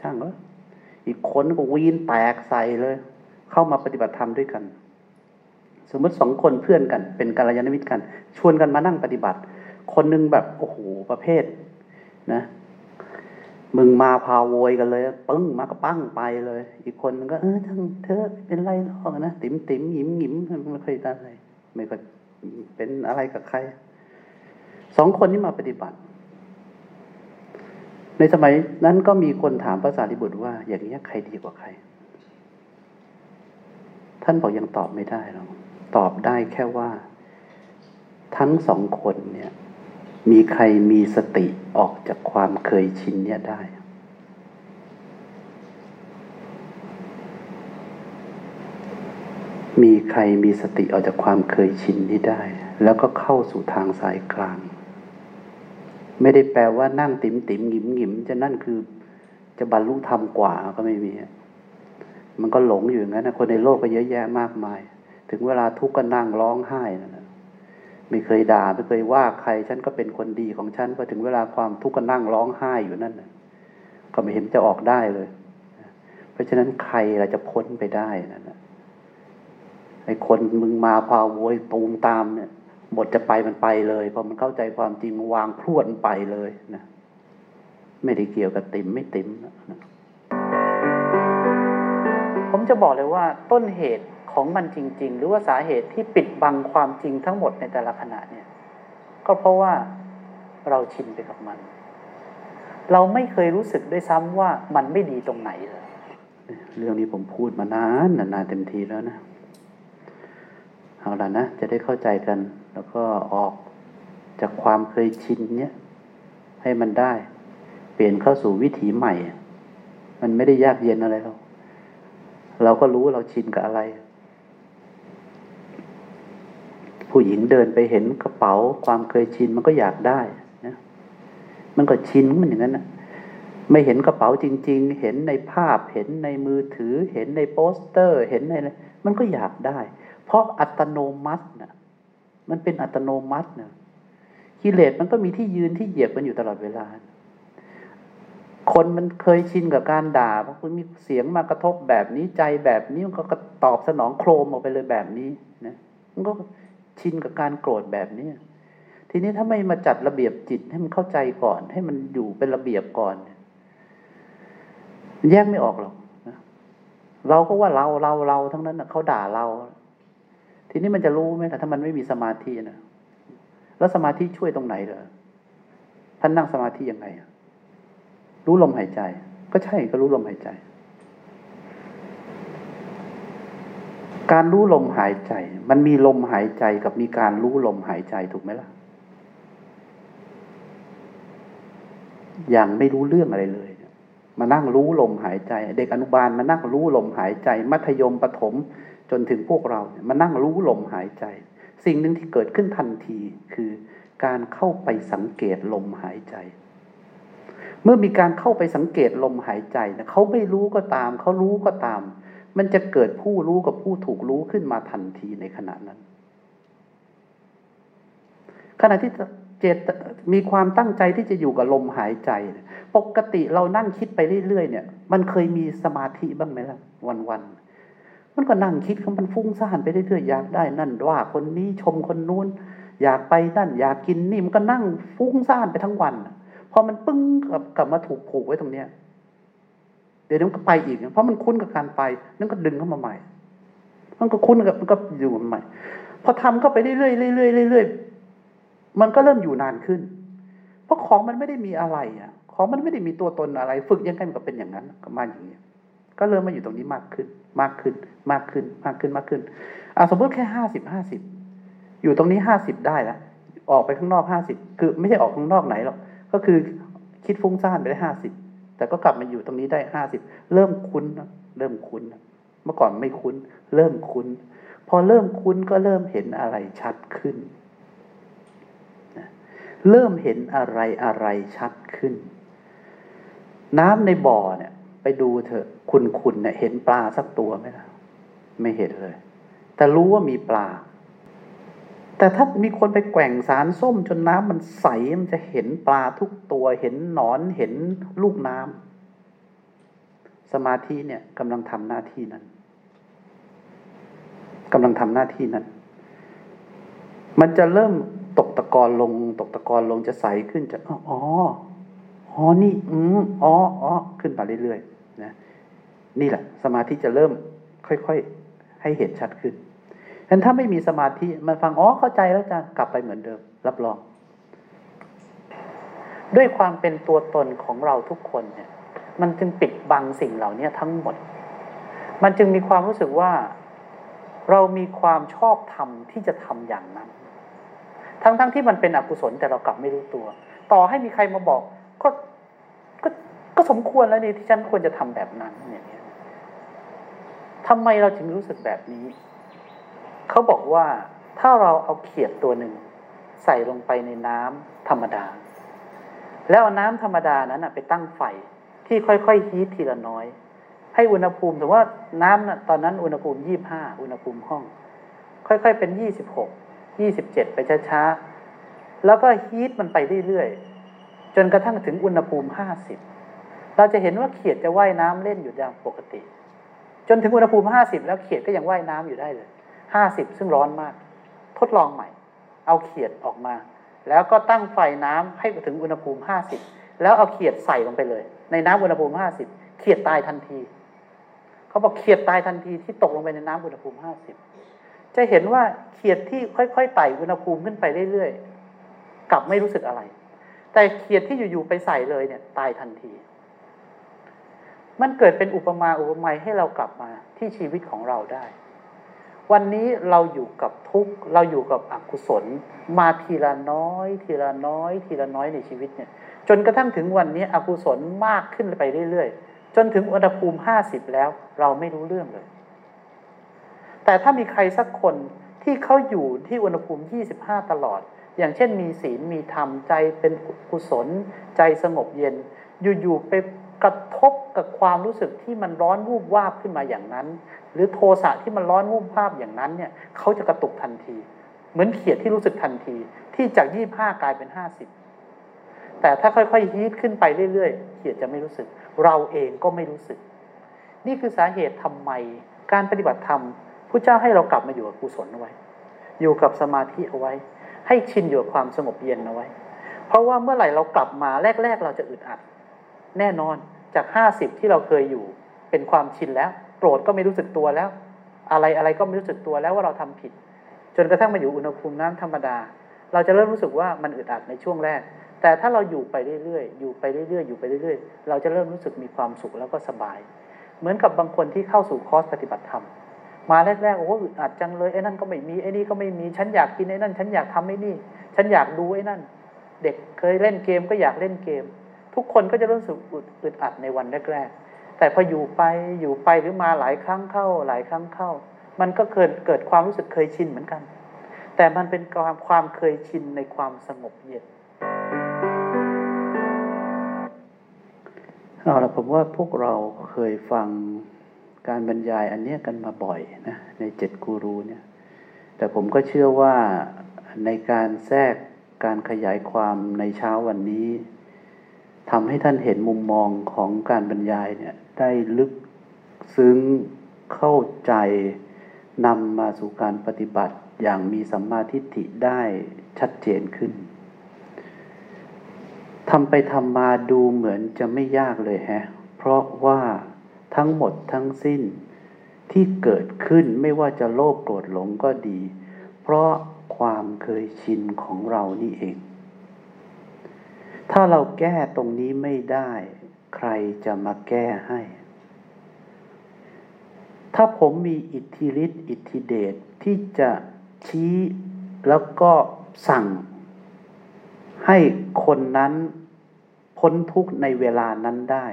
ช่างก็ อีกคนก็วีนแตกใส่เลย เข้ามาปฏิบัติธรรมด้วยกัน สมมติสองคนเพื่อนกัน เป็นกัลยาณมิตรกัน ชวนกันมานั่งปฏิบัติ คนนึงแบบโอ้โหประเภท นะ มึงมาพาโวยกันเลยปึ้งมาก็ปั้งไปเลย อีกคนนึงก็เออทั้งเธอเป็นไรหรอกนะติ๋มติ๋มหยิมหยิมไม่เคยได้อะไรไม่เคยเป็นอะไรกับใครสองคนนี้มาปฏิบัติ ในสมัยนั้นก็มีคนถามพระสารีบุตรว่า อย่างนี้ใครดีกว่าใคร ท่านบอกยังตอบไม่ได้หรอกตอบได้แค่ว่า ทั้งสองคนเนี่ย มีใครมีสติออกจากความเคยชินเนี่ยได้ มีใครมีสติออกจากความเคยชินนี้ได้ แล้วก็เข้าสู่ทางสายกลาง ไม่ได้แปลว่านั่งติ๋มติ๋มหงิมหงิมจะนั่นคือ จะบรรลุธรรมกว่าก็ไม่มี มันก็หลงอยู่อย่างนั้นนะคนในโลกก็เยอะแยะมากมาย ถึงเวลาทุกข์ก็นั่งร้องไห้นะไม่เคยด่าไม่เคยว่าใคร ฉันก็เป็นคนดีของฉันพอถึงเวลาความทุกข์ก็นั่งร้องไห้อยู่นั่นนะก็ไม่เห็นจะออกได้เลย เพราะฉะนั้นใครเราจะพ้นไปได้นั่นนะไอ้คนมึงมาพาโวยตูมตามเนี่ย บทจะไปมันไปเลยพอมันเข้าใจความจริงวางพรวดไปเลยนะไม่ได้เกี่ยวกับติ่มไม่ติ่มนะผมจะบอกเลยว่าต้นเหตุของมันจริง ๆ หรือว่าสาเหตุที่ปิดบังความจริงทั้งหมดในแต่ละขณะเนี่ย ก็เพราะว่าเราชินไปกับมัน เราไม่เคยรู้สึกด้วยซ้ำว่ามันไม่ดีตรงไหนเลยเรื่องนี้ผมพูดมานานนานเต็มทีแล้วนะ เอาละนะ จะได้เข้าใจกัน แล้วก็ออกจากความเคยชินเนี้ยให้มันได้ เปลี่ยนเข้าสู่วิถีใหม่ มันไม่ได้ยากเย็นอะไรหรอกเราก็รู้เราชินกับอะไร ผู้หญิงเดินไปเห็นกระเป๋า ความเคยชินมันก็อยากได้นะมันก็ชินมันอย่างนั้นนะไม่เห็นกระเป๋าจริง ๆ เห็นในภาพ เห็นในมือถือ เห็นในโปสเตอร์ เห็นในอะไรมันก็อยากได้ เพราะอัตโนมัตินะ มันเป็นอัตโนมัตินะกิเลสมันก็มีที่ยืนที่เหยียบกันอยู่ตลอดเวลา คนมันเคยชินกับการด่าเพราะคุณมีเสียงมากระทบแบบนี้ใจแบบนี้มันก็ตอบสนองโครมออกไปเลยแบบนี้นะมันก็ชินกับการโกรธแบบนี้ทีนี้ถ้าไม่มาจัดระเบียบจิตให้มันเข้าใจก่อน ให้มันอยู่เป็นระเบียบก่อนแยกไม่ออกหรอกเราก็ว่าเราเราเราทั้งนั้นนะเขาด่าเรา ทีนี้มันจะรู้ไหมล่ะถ้ามันไม่มีสมาธินะแล้วสมาธิช่วยตรงไหนเหรอท่านนั่งสมาธิยังไงรู้ลมหายใจ ก็ใช่ก็รู้ลมหายใจ การรู้ลมหายใจ มันมีลมหายใจกับมีการรู้ลมหายใจถูกไหมล่ะ อย่างไม่รู้เรื่องอะไรเลยมานั่งรู้ลมหายใจ เด็กอนุบาลมานั่งรู้ลมหายใจ มัธยมปถม จนถึงพวกเราเนี่ยมานั่งรู้ลมหายใจ สิ่งหนึ่งที่เกิดขึ้นทันทีคือการเข้าไปสังเกตลมหายใจ เมื่อมีการเข้าไปสังเกตลมหายใจนะเขาไม่รู้ก็ตาม เขารู้ก็ตาม มันจะเกิดผู้รู้กับผู้ถูกรู้ขึ้นมาทันทีในขณะนั้น ขณะที่เจตมีความตั้งใจที่จะอยู่กับลมหายใจ ปกติเรานั่งคิดไปเรื่อยๆเนี่ย มันเคยมีสมาธิบ้างไหมล่ะวันๆ มันก็นั่งคิดมันฟุ้งซ่านไปเรื่อยๆอยากได้นั่นว่าคนนี้ชมคนนู้น อยากไปนั่น อยากกินนี่มันก็นั่งฟุ้งซ่านไปทั้งวันพอมันปึ้งกลับกลับมาถูกผูกไว้ตรงเนี้ยเดี๋ยวมันก็ไปอีก เพราะมันคุ้นกับการไปนั่นก็ดึงเข้ามาใหม่ มันก็คุ้นกับมันก็อยู่ใหม่ พอทำเข้าไปเรื่อยๆเรื่อยๆเรื่อยๆมันก็เริ่มอยู่นานขึ้น เพราะของมันไม่ได้มีอะไรอะ ของมันไม่ได้มีตัวตนอะไร ฝึกยังไงมันก็เป็นอย่างนั้นก็มาอย่างนี้ ก็เริ่มมาอยู่ตรงนี้มากขึ้น มากขึ้น มากขึ้น มากขึ้น มากขึ้น อ่าสมมติแค่ห้าสิบห้าสิบ อยู่ตรงนี้ห้าสิบได้แล้วออกไปข้างนอกห้าสิบ คือไม่ใช่ออกข้างนอกไหนหรอก ก็คือคิดฟุ้งซ่านไปได้ห้าสิบ แต่ก็กลับมาอยู่ตรงนี้ได้ห้าสิบ เริ่มคุ้น เริ่มคุ้น เมื่อก่อนไม่คุ้น เริ่มคุ้น พอเริ่มคุ้นก็เริ่มเห็นอะไรชัดขึ้น เริ่มเห็นอะไรอะไรชัดขึ้น น้ำในบ่อเนี่ย ไปดูเถอะ คุณคุณเนี่ยเห็นปลาสักตัวไหมล่ะ ไม่เห็นเลย แต่รู้ว่ามีปลา แต่ถ้ามีคนไปแกว่งสารส้มจนน้ำมันใสมันจะเห็นปลาทุกตัวเห็นหนอนเห็นลูกน้ำสมาธิเนี่ยกำลังทำหน้าที่นั้นกำลังทำหน้าที่นั้น มันจะเริ่มตกตะกอนลง ตกตะกอนลงจะใสขึ้นจะอ๋ออ๋อนี่ อืมอ๋ออ๋อขึ้นไปเรื่อยๆ นะนี่แหละสมาธิจะเริ่มค่อยๆ ให้เห็นชัดขึ้นฉะนั้นถ้าไม่มีสมาธิมันฟังอ๋อเข้าใจแล้วจะกลับไปเหมือนเดิม รับรอง ด้วยความเป็นตัวตนของเราทุกคนเนี่ย มันจึงปิดบังสิ่งเหล่านี้ทั้งหมด มันจึงมีความรู้สึกว่าเรามีความชอบธรรมที่จะทำอย่างนั้น ทั้งๆทที่มันเป็นอกุศลแต่เรากลับไม่รู้ตัว ต่อให้มีใครมาบอก ก็ ก็สมควรแล้วนี่ที่ฉันควรจะทำแบบนั้นเนี่ยทำไมเราจึงรู้สึกแบบนี้ เขาบอกว่าถ้าเราเอาเขียดตัวหนึ่ง ใส่ลงไปในน้ำธรรมดา แล้วเอาน้ำธรรมดานั้นไปตั้งไฟที่ค่อยๆฮีททีละน้อย ให้อุณหภูมิถือว่าน้ำตอนนั้นอุณหภูมิยี่บห้าอุณหภูมิห้อง ค่อยๆเป็นยี่สิบหกยี่สิบเจ็ดไปช้าๆแล้วก็ฮีทมันไปเรื่อยๆจนกระทั่งถึงอุณหภูมิห้าสิบ เราจะเห็นว่าเขียดจะว่ายน้ำเล่นอยู่อย่างปกติ จนถึงอุณหภูมิห้าสิบแล้วเขียดก็ยังว่ายน้ำอยู่ได้เลยห้าสิบซึ่งร้อนมาก ทดลองใหม่ เอาเขียดออกมา แล้วก็ตั้งไฟน้ำให้ถึงอุณหภูมิห้าสิบแล้วเอาเขียดใส่ลงไปเลย ในน้ำอุณหภูมิห้าสิบเขียดตายทันที เขาบอกเขียดตายทันทีที่ตกลงไปในน้ำอุณหภูมิห้าสิบจะเห็นว่าเขียดที่ค่อยๆไต่อุณหภูมิขึ้นไปเรื่อยๆกลับไม่รู้สึกอะไร แต่เขียดที่อยู่ๆไปใส่เลยเนี่ย ตายทันที มันเกิดเป็นอุปมาอุปไมยให้เรากลับมาที่ชีวิตของเราได้ วันนี้เราอยู่กับทุกข์เราอยู่กับอกุศล มาทีละน้อย ทีละน้อย ทีละน้อยในชีวิตเนี่ย จนกระทั่งถึงวันนี้อกุศลมากขึ้นไปเรื่อยๆ จนถึงอุณหภูมิห้าสิบแล้ว เราไม่รู้เรื่องเลย แต่ถ้ามีใครสักคนที่เขาอยู่ที่อุณหภูมิยี่สิบห้าตลอด อย่างเช่นมีศีลมีธรรมใจเป็นกุศลใจสงบเย็น อยู่ๆไป กระทบกับความรู้สึกที่มันร้อนวูบวาบขึ้นมาอย่างนั้น หรือโทสะที่มันร้อนวูบวาบอย่างนั้นเนี่ยเขาจะกระตุกทันที เหมือนเขียดที่รู้สึกทันที ที่จากยี่ห้ากลายเป็นห้าสิบแต่ถ้าค่อยๆฮีทขึ้นไปเรื่อยๆเขียดจะไม่รู้สึก เราเองก็ไม่รู้สึก นี่คือสาเหตุทำไมการปฏิบัติธรรมพระเจ้าให้เรากลับมาอยู่กับกุศลเอาไว้ อยู่กับสมาธิเอาไว้ ให้ชินอยู่กับความสงบเย็นเอาไว้ เพราะว่าเมื่อไหร่เรากลับมาแรก ๆ เราจะอึดอัดแน่นอน จากห้าสิบที่เราเคยอยู่ เป็นความชินแล้ว โกรธก็ไม่รู้สึกตัวแล้ว อะไรอะไรก็ไม่รู้สึกตัวแล้วว่าเราทำผิด จนกระทั่งมาอยู่อุณหภูมิน้ำธรรมดา เราจะเริ่มรู้สึกว่ามันอึดอัดในช่วงแรก แต่ถ้าเราอยู่ไปเรื่อยๆอยู่ไปเรื่อยๆอยู่ไปเรื่อยๆ เราจะเริ่มรู้สึกมีความสุขแล้วก็สบาย เหมือนกับบางคนที่เข้าสู่คอร์สปฏิบัติธรรมมาแรกๆโอ้อึดอัดจังเลยไอ้นั่นก็ไม่มีไอ้นี่ก็ไม่มีฉันอยากกินไอ้นั่น ฉันอยากทำไอ้นี่ ฉันอยากดูไอ้นั่น เด็กเคยเล่นเกมก็อยากเล่นเกม ทุกคนก็จะรู้สึกอึดอัดในวันแรกๆ แต่พออยู่ไปอยู่ไปหรือมาหลายครั้งเข้า หลายครั้งเข้า มันก็เกิดเกิดความรู้สึกเคยชินเหมือนกัน แต่มันเป็นความความเคยชินในความสงบเย็นเอาละผมว่าพวกเราเคยฟังการบรรยายอันนี้กันมาบ่อยนะในเจ็ดกูรูเนี่ย แต่ผมก็เชื่อว่าในการแทรกการขยายความในเช้าวันนี้ ทำให้ท่านเห็นมุมมองของการบรรยายเนี่ยได้ลึกซึ้งเข้าใจนำมาสู่การปฏิบัติอย่างมีสัมมาทิฏฐิได้ชัดเจนขึ้นทำไปทำมาดูเหมือนจะไม่ยากเลยแฮะ เพราะว่าทั้งหมดทั้งสิ้นที่เกิดขึ้นไม่ว่าจะโลภโกรธหลงก็ดี เพราะความเคยชินของเรานี่เอง ถ้าเราแก้ตรงนี้ไม่ได้ ใครจะมาแก้ให้ ถ้าผมมีอิทธิฤทธิ์อิทธิเดชที่จะชี้แล้วก็สั่ง ให้คนนั้นพ้นทุกข์ในเวลานั้นได้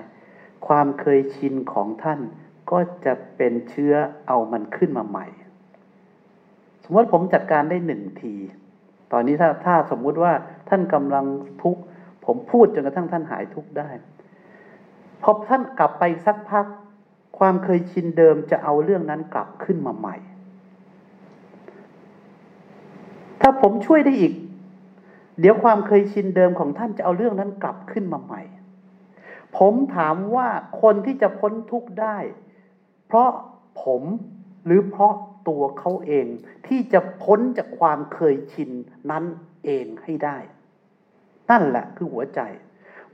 ความเคยชินของท่านก็จะเป็นเชื้อเอามันขึ้นมาใหม่ สมมติผมจัดการได้หนึ่งที ตอนนี้ถ้าถ้าสมมุติว่าท่านกำลังทุกข์ ผมพูดจนกระทั่งท่านหายทุกข์ได้ พอท่านกลับไปสักพัก ความเคยชินเดิมจะเอาเรื่องนั้นกลับขึ้นมาใหม่ ถ้าผมช่วยได้อีก เดี๋ยวความเคยชินเดิมของท่านจะเอาเรื่องนั้นกลับขึ้นมาใหม่ ผมถามว่าคนที่จะพ้นทุกข์ได้ เพราะผมหรือเพราะตัวเขาเองที่จะพ้นจากความเคยชินนั้นเองให้ได้ นั่นแหละคือหัวใจ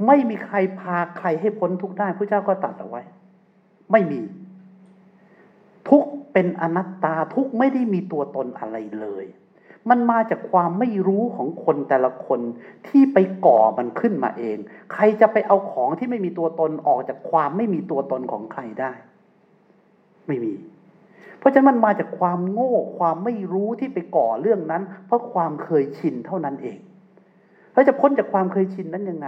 ไม่มีใครพาใครให้พ้นทุกข์ได้พระเจ้าก็ตัดเอาไว้ ไม่มี ทุกเป็นอนัตตาทุกไม่ได้มีตัวตนอะไรเลย มันมาจากความไม่รู้ของคนแต่ละคนที่ไปก่อมันขึ้นมาเอง ใครจะไปเอาของที่ไม่มีตัวตนออกจากความไม่มีตัวตนของใครได้ ไม่มีเพราะฉะนั้นมันมาจากความโง่ความไม่รู้ที่ไปก่อเรื่องนั้น เพราะความเคยชินเท่านั้นเอง แล้วจะพ้นจากความเคยชินนั้นยังไง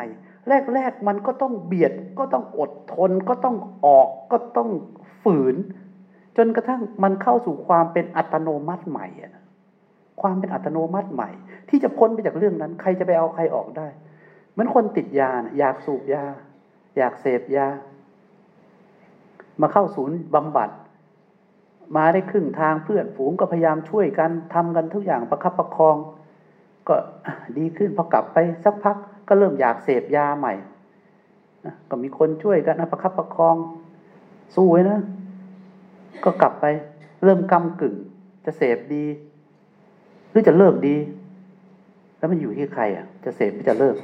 แรกๆมันก็ต้องเบียดก็ต้องอดทนก็ต้องออกก็ต้องฝืน จนกระทั่งมันเข้าสู่ความเป็นอัตโนมัติใหม่ความเป็นอัตโนมัติใหม่ ที่จะพ้นไปจากเรื่องนั้น ใครจะไปเอาใครออกได้เหมือนคนติดยานะอยากสูบยา อยากเสพยา มาเข้าศูนย์บำบัด มาได้ครึ่งทางเพื่อนฝูงก็พยายามช่วยกันทำกันทุกอย่างประคับประคอง ก็ดีขึ้นพอกลับไปสักพักก็เริ่มอยากเสพยาใหม่ก็มีคนช่วยกันนะประคับประคอง สู้ไว้นะ ก็กลับไป เริ่มกำกึ่ง จะเสพดี หรือจะเลิกดี แล้วมันอยู่ที่ใครอะ จะเสพหรือจะเลิก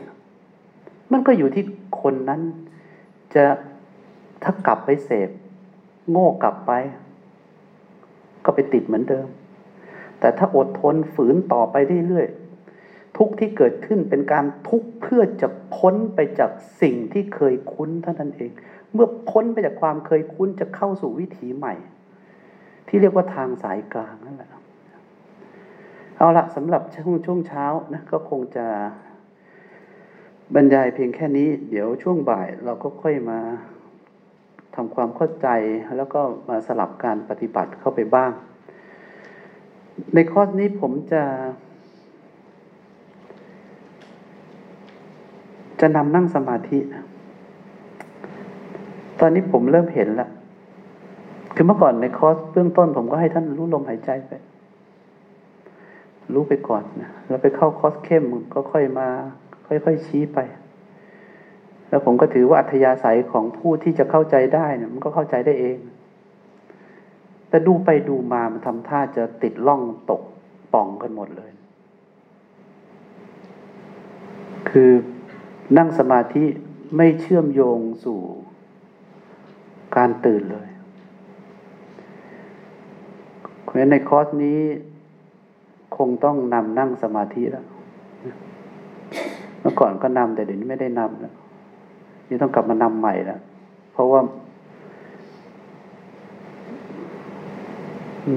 มันก็อยู่ที่คนนั้น จะถ้ากลับไปเสพ โง่กลับไป ก็ไปติดเหมือนเดิม แต่ถ้าอดทนฝืนต่อไปเรื่อยๆ ทุกที่เกิดขึ้นเป็นการทุกเพื่อจะพ้นไปจากสิ่งที่เคยคุ้นเท่านั้นเอง เมื่อพ้นไปจากความเคยคุ้นจะเข้าสู่วิถีใหม่ ที่เรียกว่าทางสายกลางนั่นแหละเอาละสำหรับช่วงช่วงเช้านะก็คงจะบรรยายเพียงแค่นี้ เดี๋ยวช่วงบ่ายเราก็ค่อยมาทำความเข้าใจแล้วก็มาสลับการปฏิบัติเข้าไปบ้าง ในคอร์สนี้ผมจะ จะนำนั่งสมาธิ ตอนนี้ผมเริ่มเห็นแล้ว คือเมื่อก่อนในคอร์สเบื้องต้น ผมก็ให้ท่านรู้ลมหายใจไป รู้ไปก่อนนะแล้วไปเข้าคอร์สเข้มก็ค่อยมา ค่อยๆชี้ไป แล้วผมก็ถือว่าอัธยาศัยของผู้ที่จะเข้าใจได้เนี่ยมันก็เข้าใจได้เอง แต่ดูไปดูมามันทำท่าจะติดล่องตกป่องกันหมดเลย คือ นั่งสมาธิไม่เชื่อมโยงสู่การตื่นเลย เพราะฉะนั้นในคอร์สนี้คงต้องนำนั่งสมาธิแล้ว เมื่อก่อนก็นำแต่เดี๋ยวนี้ไม่ได้นำแล้ว นี่ต้องกลับมานำใหม่แล้ว เพราะว่า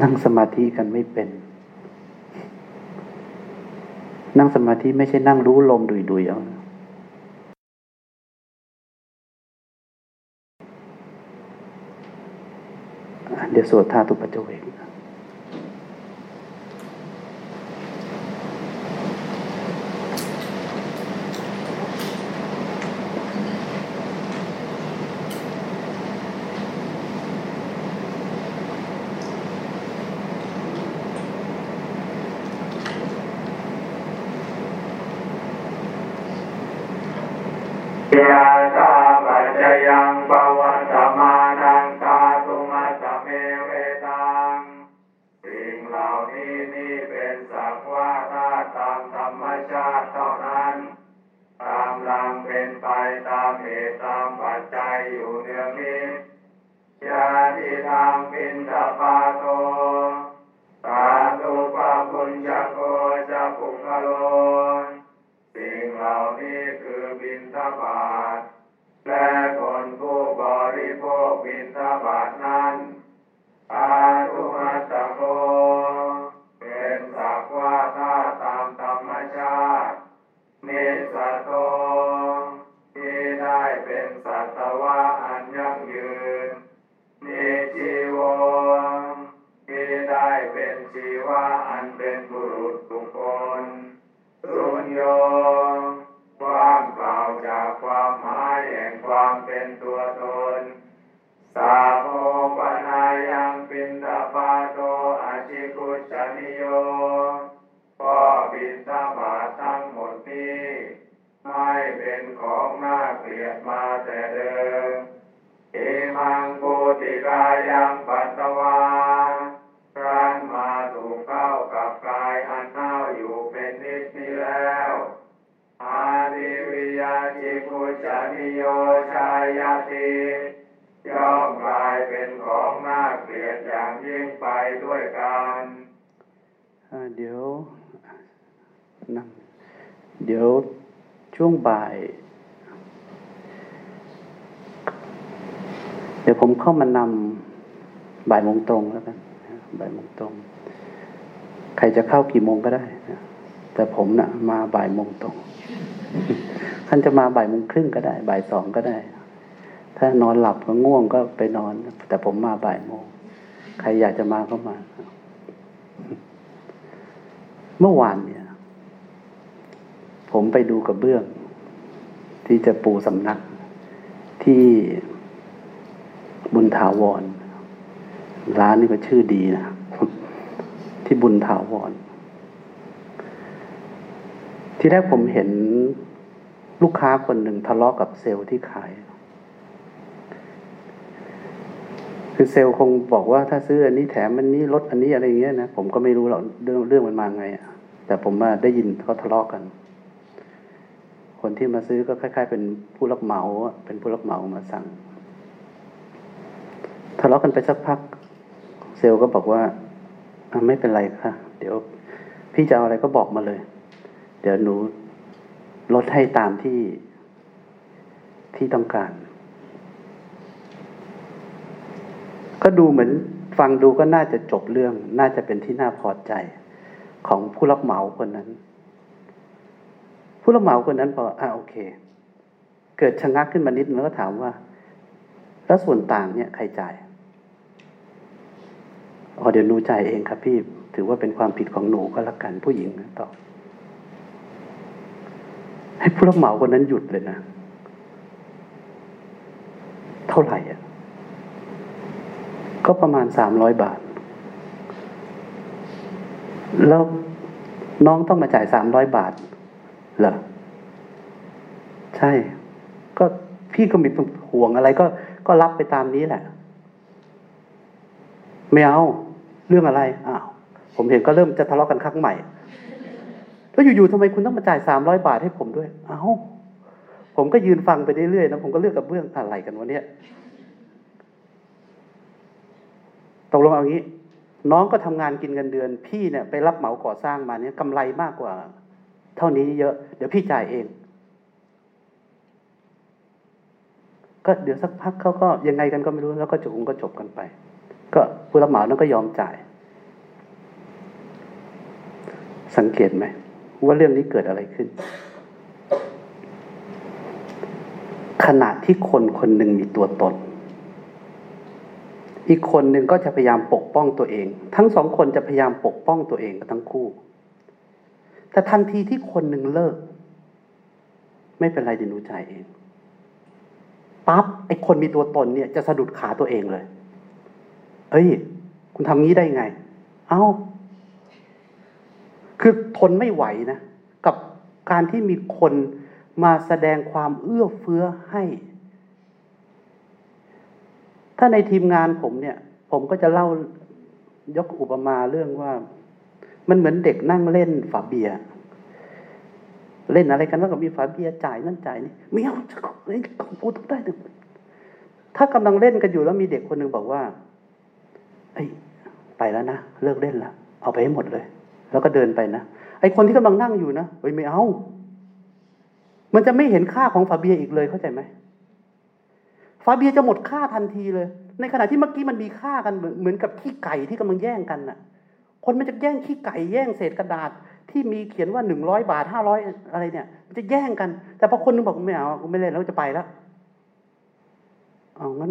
นั่งสมาธิกันไม่เป็น นั่งสมาธิไม่ใช่นั่งรู้ลมดุยๆเอาเดี๋ยว สวดธาตุปัจเจเวก เข้ามานำบ่ายโมงตรงแล้วกันบ่ายโมงตรง ใครจะเข้ากี่โมงก็ได้แต่ผมนะ่ะ มาบ่ายโมงตรงท่านจะมาบ่ายโมงครึ่งก็ได้ บ่ายสองก็ได้ ถ้านอนหลับก็ง่วงก็ไปนอน แต่ผมมาบ่ายโมง ใครอยากจะมาก็มา เมื่อวานเนี่ย ผมไปดูกระเบื้อง ที่จะปูสำนักที่ บุญถาวร ร้านนี่ก็ชื่อดีนะ ที่บุญถาวร ที่แรกผมเห็นลูกค้าคนหนึ่งทะเลาะกับเซลล์ที่ขาย คือเซลล์คงบอกว่าถ้าซื้ออันนี้แถมอันนี้ลดอันนี้อะไรอย่างเงี้ยนะ ผมก็ไม่รู้หรอกเรื่องเรื่องมันมาไงอะแต่ผมมาได้ยินเขาทะเลาะกัน คนที่มาซื้อก็คล้าย ๆ เป็นผู้รับเหมา เป็นผู้รับเหมามาสั่ง ทะเลาะกันไปสักพัก เซลก็บอกว่าไม่เป็นไรค่ะ เดี๋ยว พี่จะเอาอะไรก็บอกมาเลย เดี๋ยวหนูลดให้ตามที่ที่ต้องการ ก็ดูเหมือนฟังดูก็น่าจะจบเรื่อง น่าจะเป็นที่น่าพอใจของผู้รับเหมาคนนั้น ผู้รับเหมาคนนั้นบออ่าโอเค เกิดชะงักขึ้นมานิดแล้วก็ถามว่า แล้วส่วนต่างเนี่ยใครจ่าย อ๋อเดี๋ยวหนูจ่ายเองครับพี่ ถือว่าเป็นความผิดของหนูก็แล้วกันผู้หญิงตอบให้ผู้รับเหมาคนนั้นหยุดเลยนะ เท่าไหร่อะ ก็ประมาณสามร้อยบาท แล้วน้องต้องมาจ่ายสามร้อยบาทเหรอ ใช่ ก็พี่ก็มีห่วงอะไรก็ก็รับไปตามนี้แหละ ไม่เอา เรื่องอะไรอ้าวผมเห็นก็เริ่มจะทะเลาะกันครั้งใหม่ แล้วอยู่ๆทำไมคุณต้องมาจ่ายสามร้อยบาทให้ผมด้วยเอ้าผมก็ยืนฟังไปเรื่อยๆนะผมก็เลือกกับเบื้องอะไรกันวะเนี่ยตกลงเอางี้ น้องก็ทำงานกินเงินเดือน พี่เนี่ยไปรับเหมาก่อสร้างมาเนี่ยกำไรมากกว่า เท่านี้เยอะ เดี๋ยวพี่จ่ายเอง ก็เดี๋ยวสักพักเขาก็ยังไงกันก็ไม่รู้แล้วก็จบก็จบกันไป ก็ผู้รับเหมานั้นก็ยอมจ่าย สังเกตไหมว่าเรื่องนี้เกิดอะไรขึ้น ขณะที่คนคนหนึ่งมีตัวตน อีกคนหนึ่งก็จะพยายามปกป้องตัวเอง ทั้งสองคนจะพยายามปกป้องตัวเองกันทั้งคู่ แต่ทันทีที่คนหนึ่งเลิก ไม่เป็นไรเดี๋ยวหนูจ่ายเองปั๊บไอ้คนมีตัวตนเนี่ยจะสะดุดขาตัวเองเลย เอ้ย คุณทำงี้ได้ไง เอ้า คือทนไม่ไหวนะ กับการที่มีคนมาแสดงความเอื้อเฟื้อให้ ถ้าในทีมงานผมเนี่ย ผมก็จะเล่ายกอุปมาเรื่องว่า มันเหมือนเด็กนั่งเล่นฝาเบีย เล่นอะไรกันแล้วก็มีฝาเบียจ่ายนั่นจ่ายนี่ไม่เอาเฮ้ยกูต้องได้ถึงถ้ากำลังเล่นกันอยู่แล้วมีเด็กคนหนึ่งบอกว่า ไปแล้วนะเลิกเล่นละเอาไปให้หมดเลย แล้วก็เดินไปนะไอคนที่กำลังนั่งอยู่นะเฮ้ยไม่เอา มันจะไม่เห็นค่าของฝาเบียอีกเลยเข้าใจไหมฝาเบียจะหมดค่าทันทีเลย ในขณะที่เมื่อกี้มันมีค่ากันเหมือนกับขี้ไก่ที่กำลังแย่งกันน่ะ คนมันจะแย่งขี้ไก่แย่งเศษกระดาษที่มีเขียนว่าหนึ่งร้อยบาทห้าร้อยอะไรเนี่ย มันจะแย่งกัน แต่พอคนนึงบอกไม่เอากูไม่เล่นแล้วจะไปแล้วเอางั้น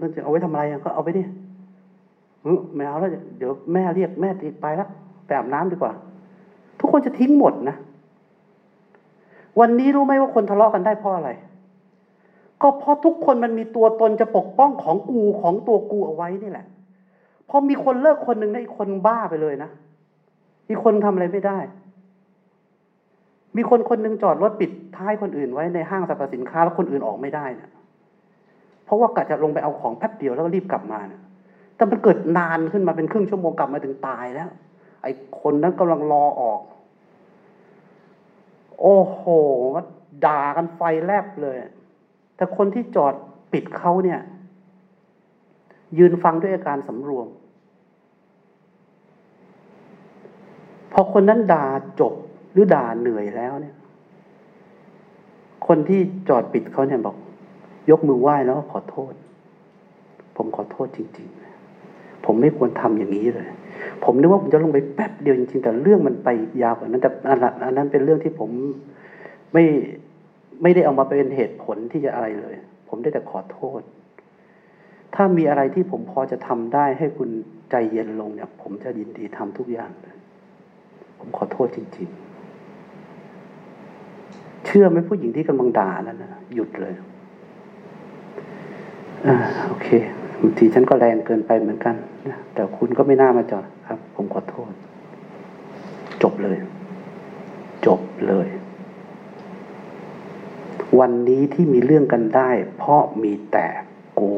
นั่นจะเอาไว้ทำอะไรก็เอาไปดิ ไม่เอาแล้วเดี๋ยวแม่เรียกแม่ติดไปแล้วไปอาบน้ำดีกว่า ทุกคนจะทิ้งหมดนะ วันนี้รู้ไหมว่าคนทะเลาะกันได้เพราะอะไร ก็เพราะทุกคนมันมีตัวตนจะปกป้องของกูของตัวกูเอาไว้นี่แหละพอมีคนเลิกคนหนึ่งนะอีกคนบ้าไปเลยนะอีกคนทำอะไรไม่ได้ มีคนคนหนึ่งจอดรถปิดท้ายคนอื่นไว้ในห้างสรรพสินค้าแล้วคนอื่นออกไม่ได้นะเพราะว่ากะจะลงไปเอาของแป๊บเดียวแล้วก็รีบกลับมานะ่ แต่มันเกิดนานขึ้นมาเป็นครึ่งชั่วโมงกลับมาถึงตายแล้ว ไอ้คนนั้นกำลังรอออก โอ้โหด่ากันไฟแลบเลย แต่คนที่จอดปิดเขาเนี่ย ยืนฟังด้วยอาการสำรวม พอคนนั้นด่าจบหรือด่าเหนื่อยแล้วเนี่ย คนที่จอดปิดเขาเนี่ยบอก ยกมือไหว้แล้วขอโทษ ผมขอโทษจริง ๆ ผมไม่ควรทำอย่างนี้เลย ผมนึกว่าผมจะลงไปแป๊บเดียวจริงๆ แต่เรื่องมันไปยาวกว่านั้นแต่อันนั้นเป็นเรื่องที่ผมไม่ไม่ได้เอามาเป็นเหตุผลที่จะอะไรเลย ผมได้แต่ขอโทษ ถ้ามีอะไรที่ผมพอจะทำได้ให้คุณใจเย็นลงเนี่ย ผมจะยินดีทำทุกอย่างเลยผมขอโทษจริง ๆ เชื่อไหมผู้หญิงที่กำลังด่านั่นนะหยุดเลยอ่าโอเค บางทีฉันก็แรงเกินไปเหมือนกันนะแต่คุณก็ไม่น่ามาจอดครับ ผมขอโทษ จบเลย จบเลย วันนี้ที่มีเรื่องกันได้ เพราะมีแต่กู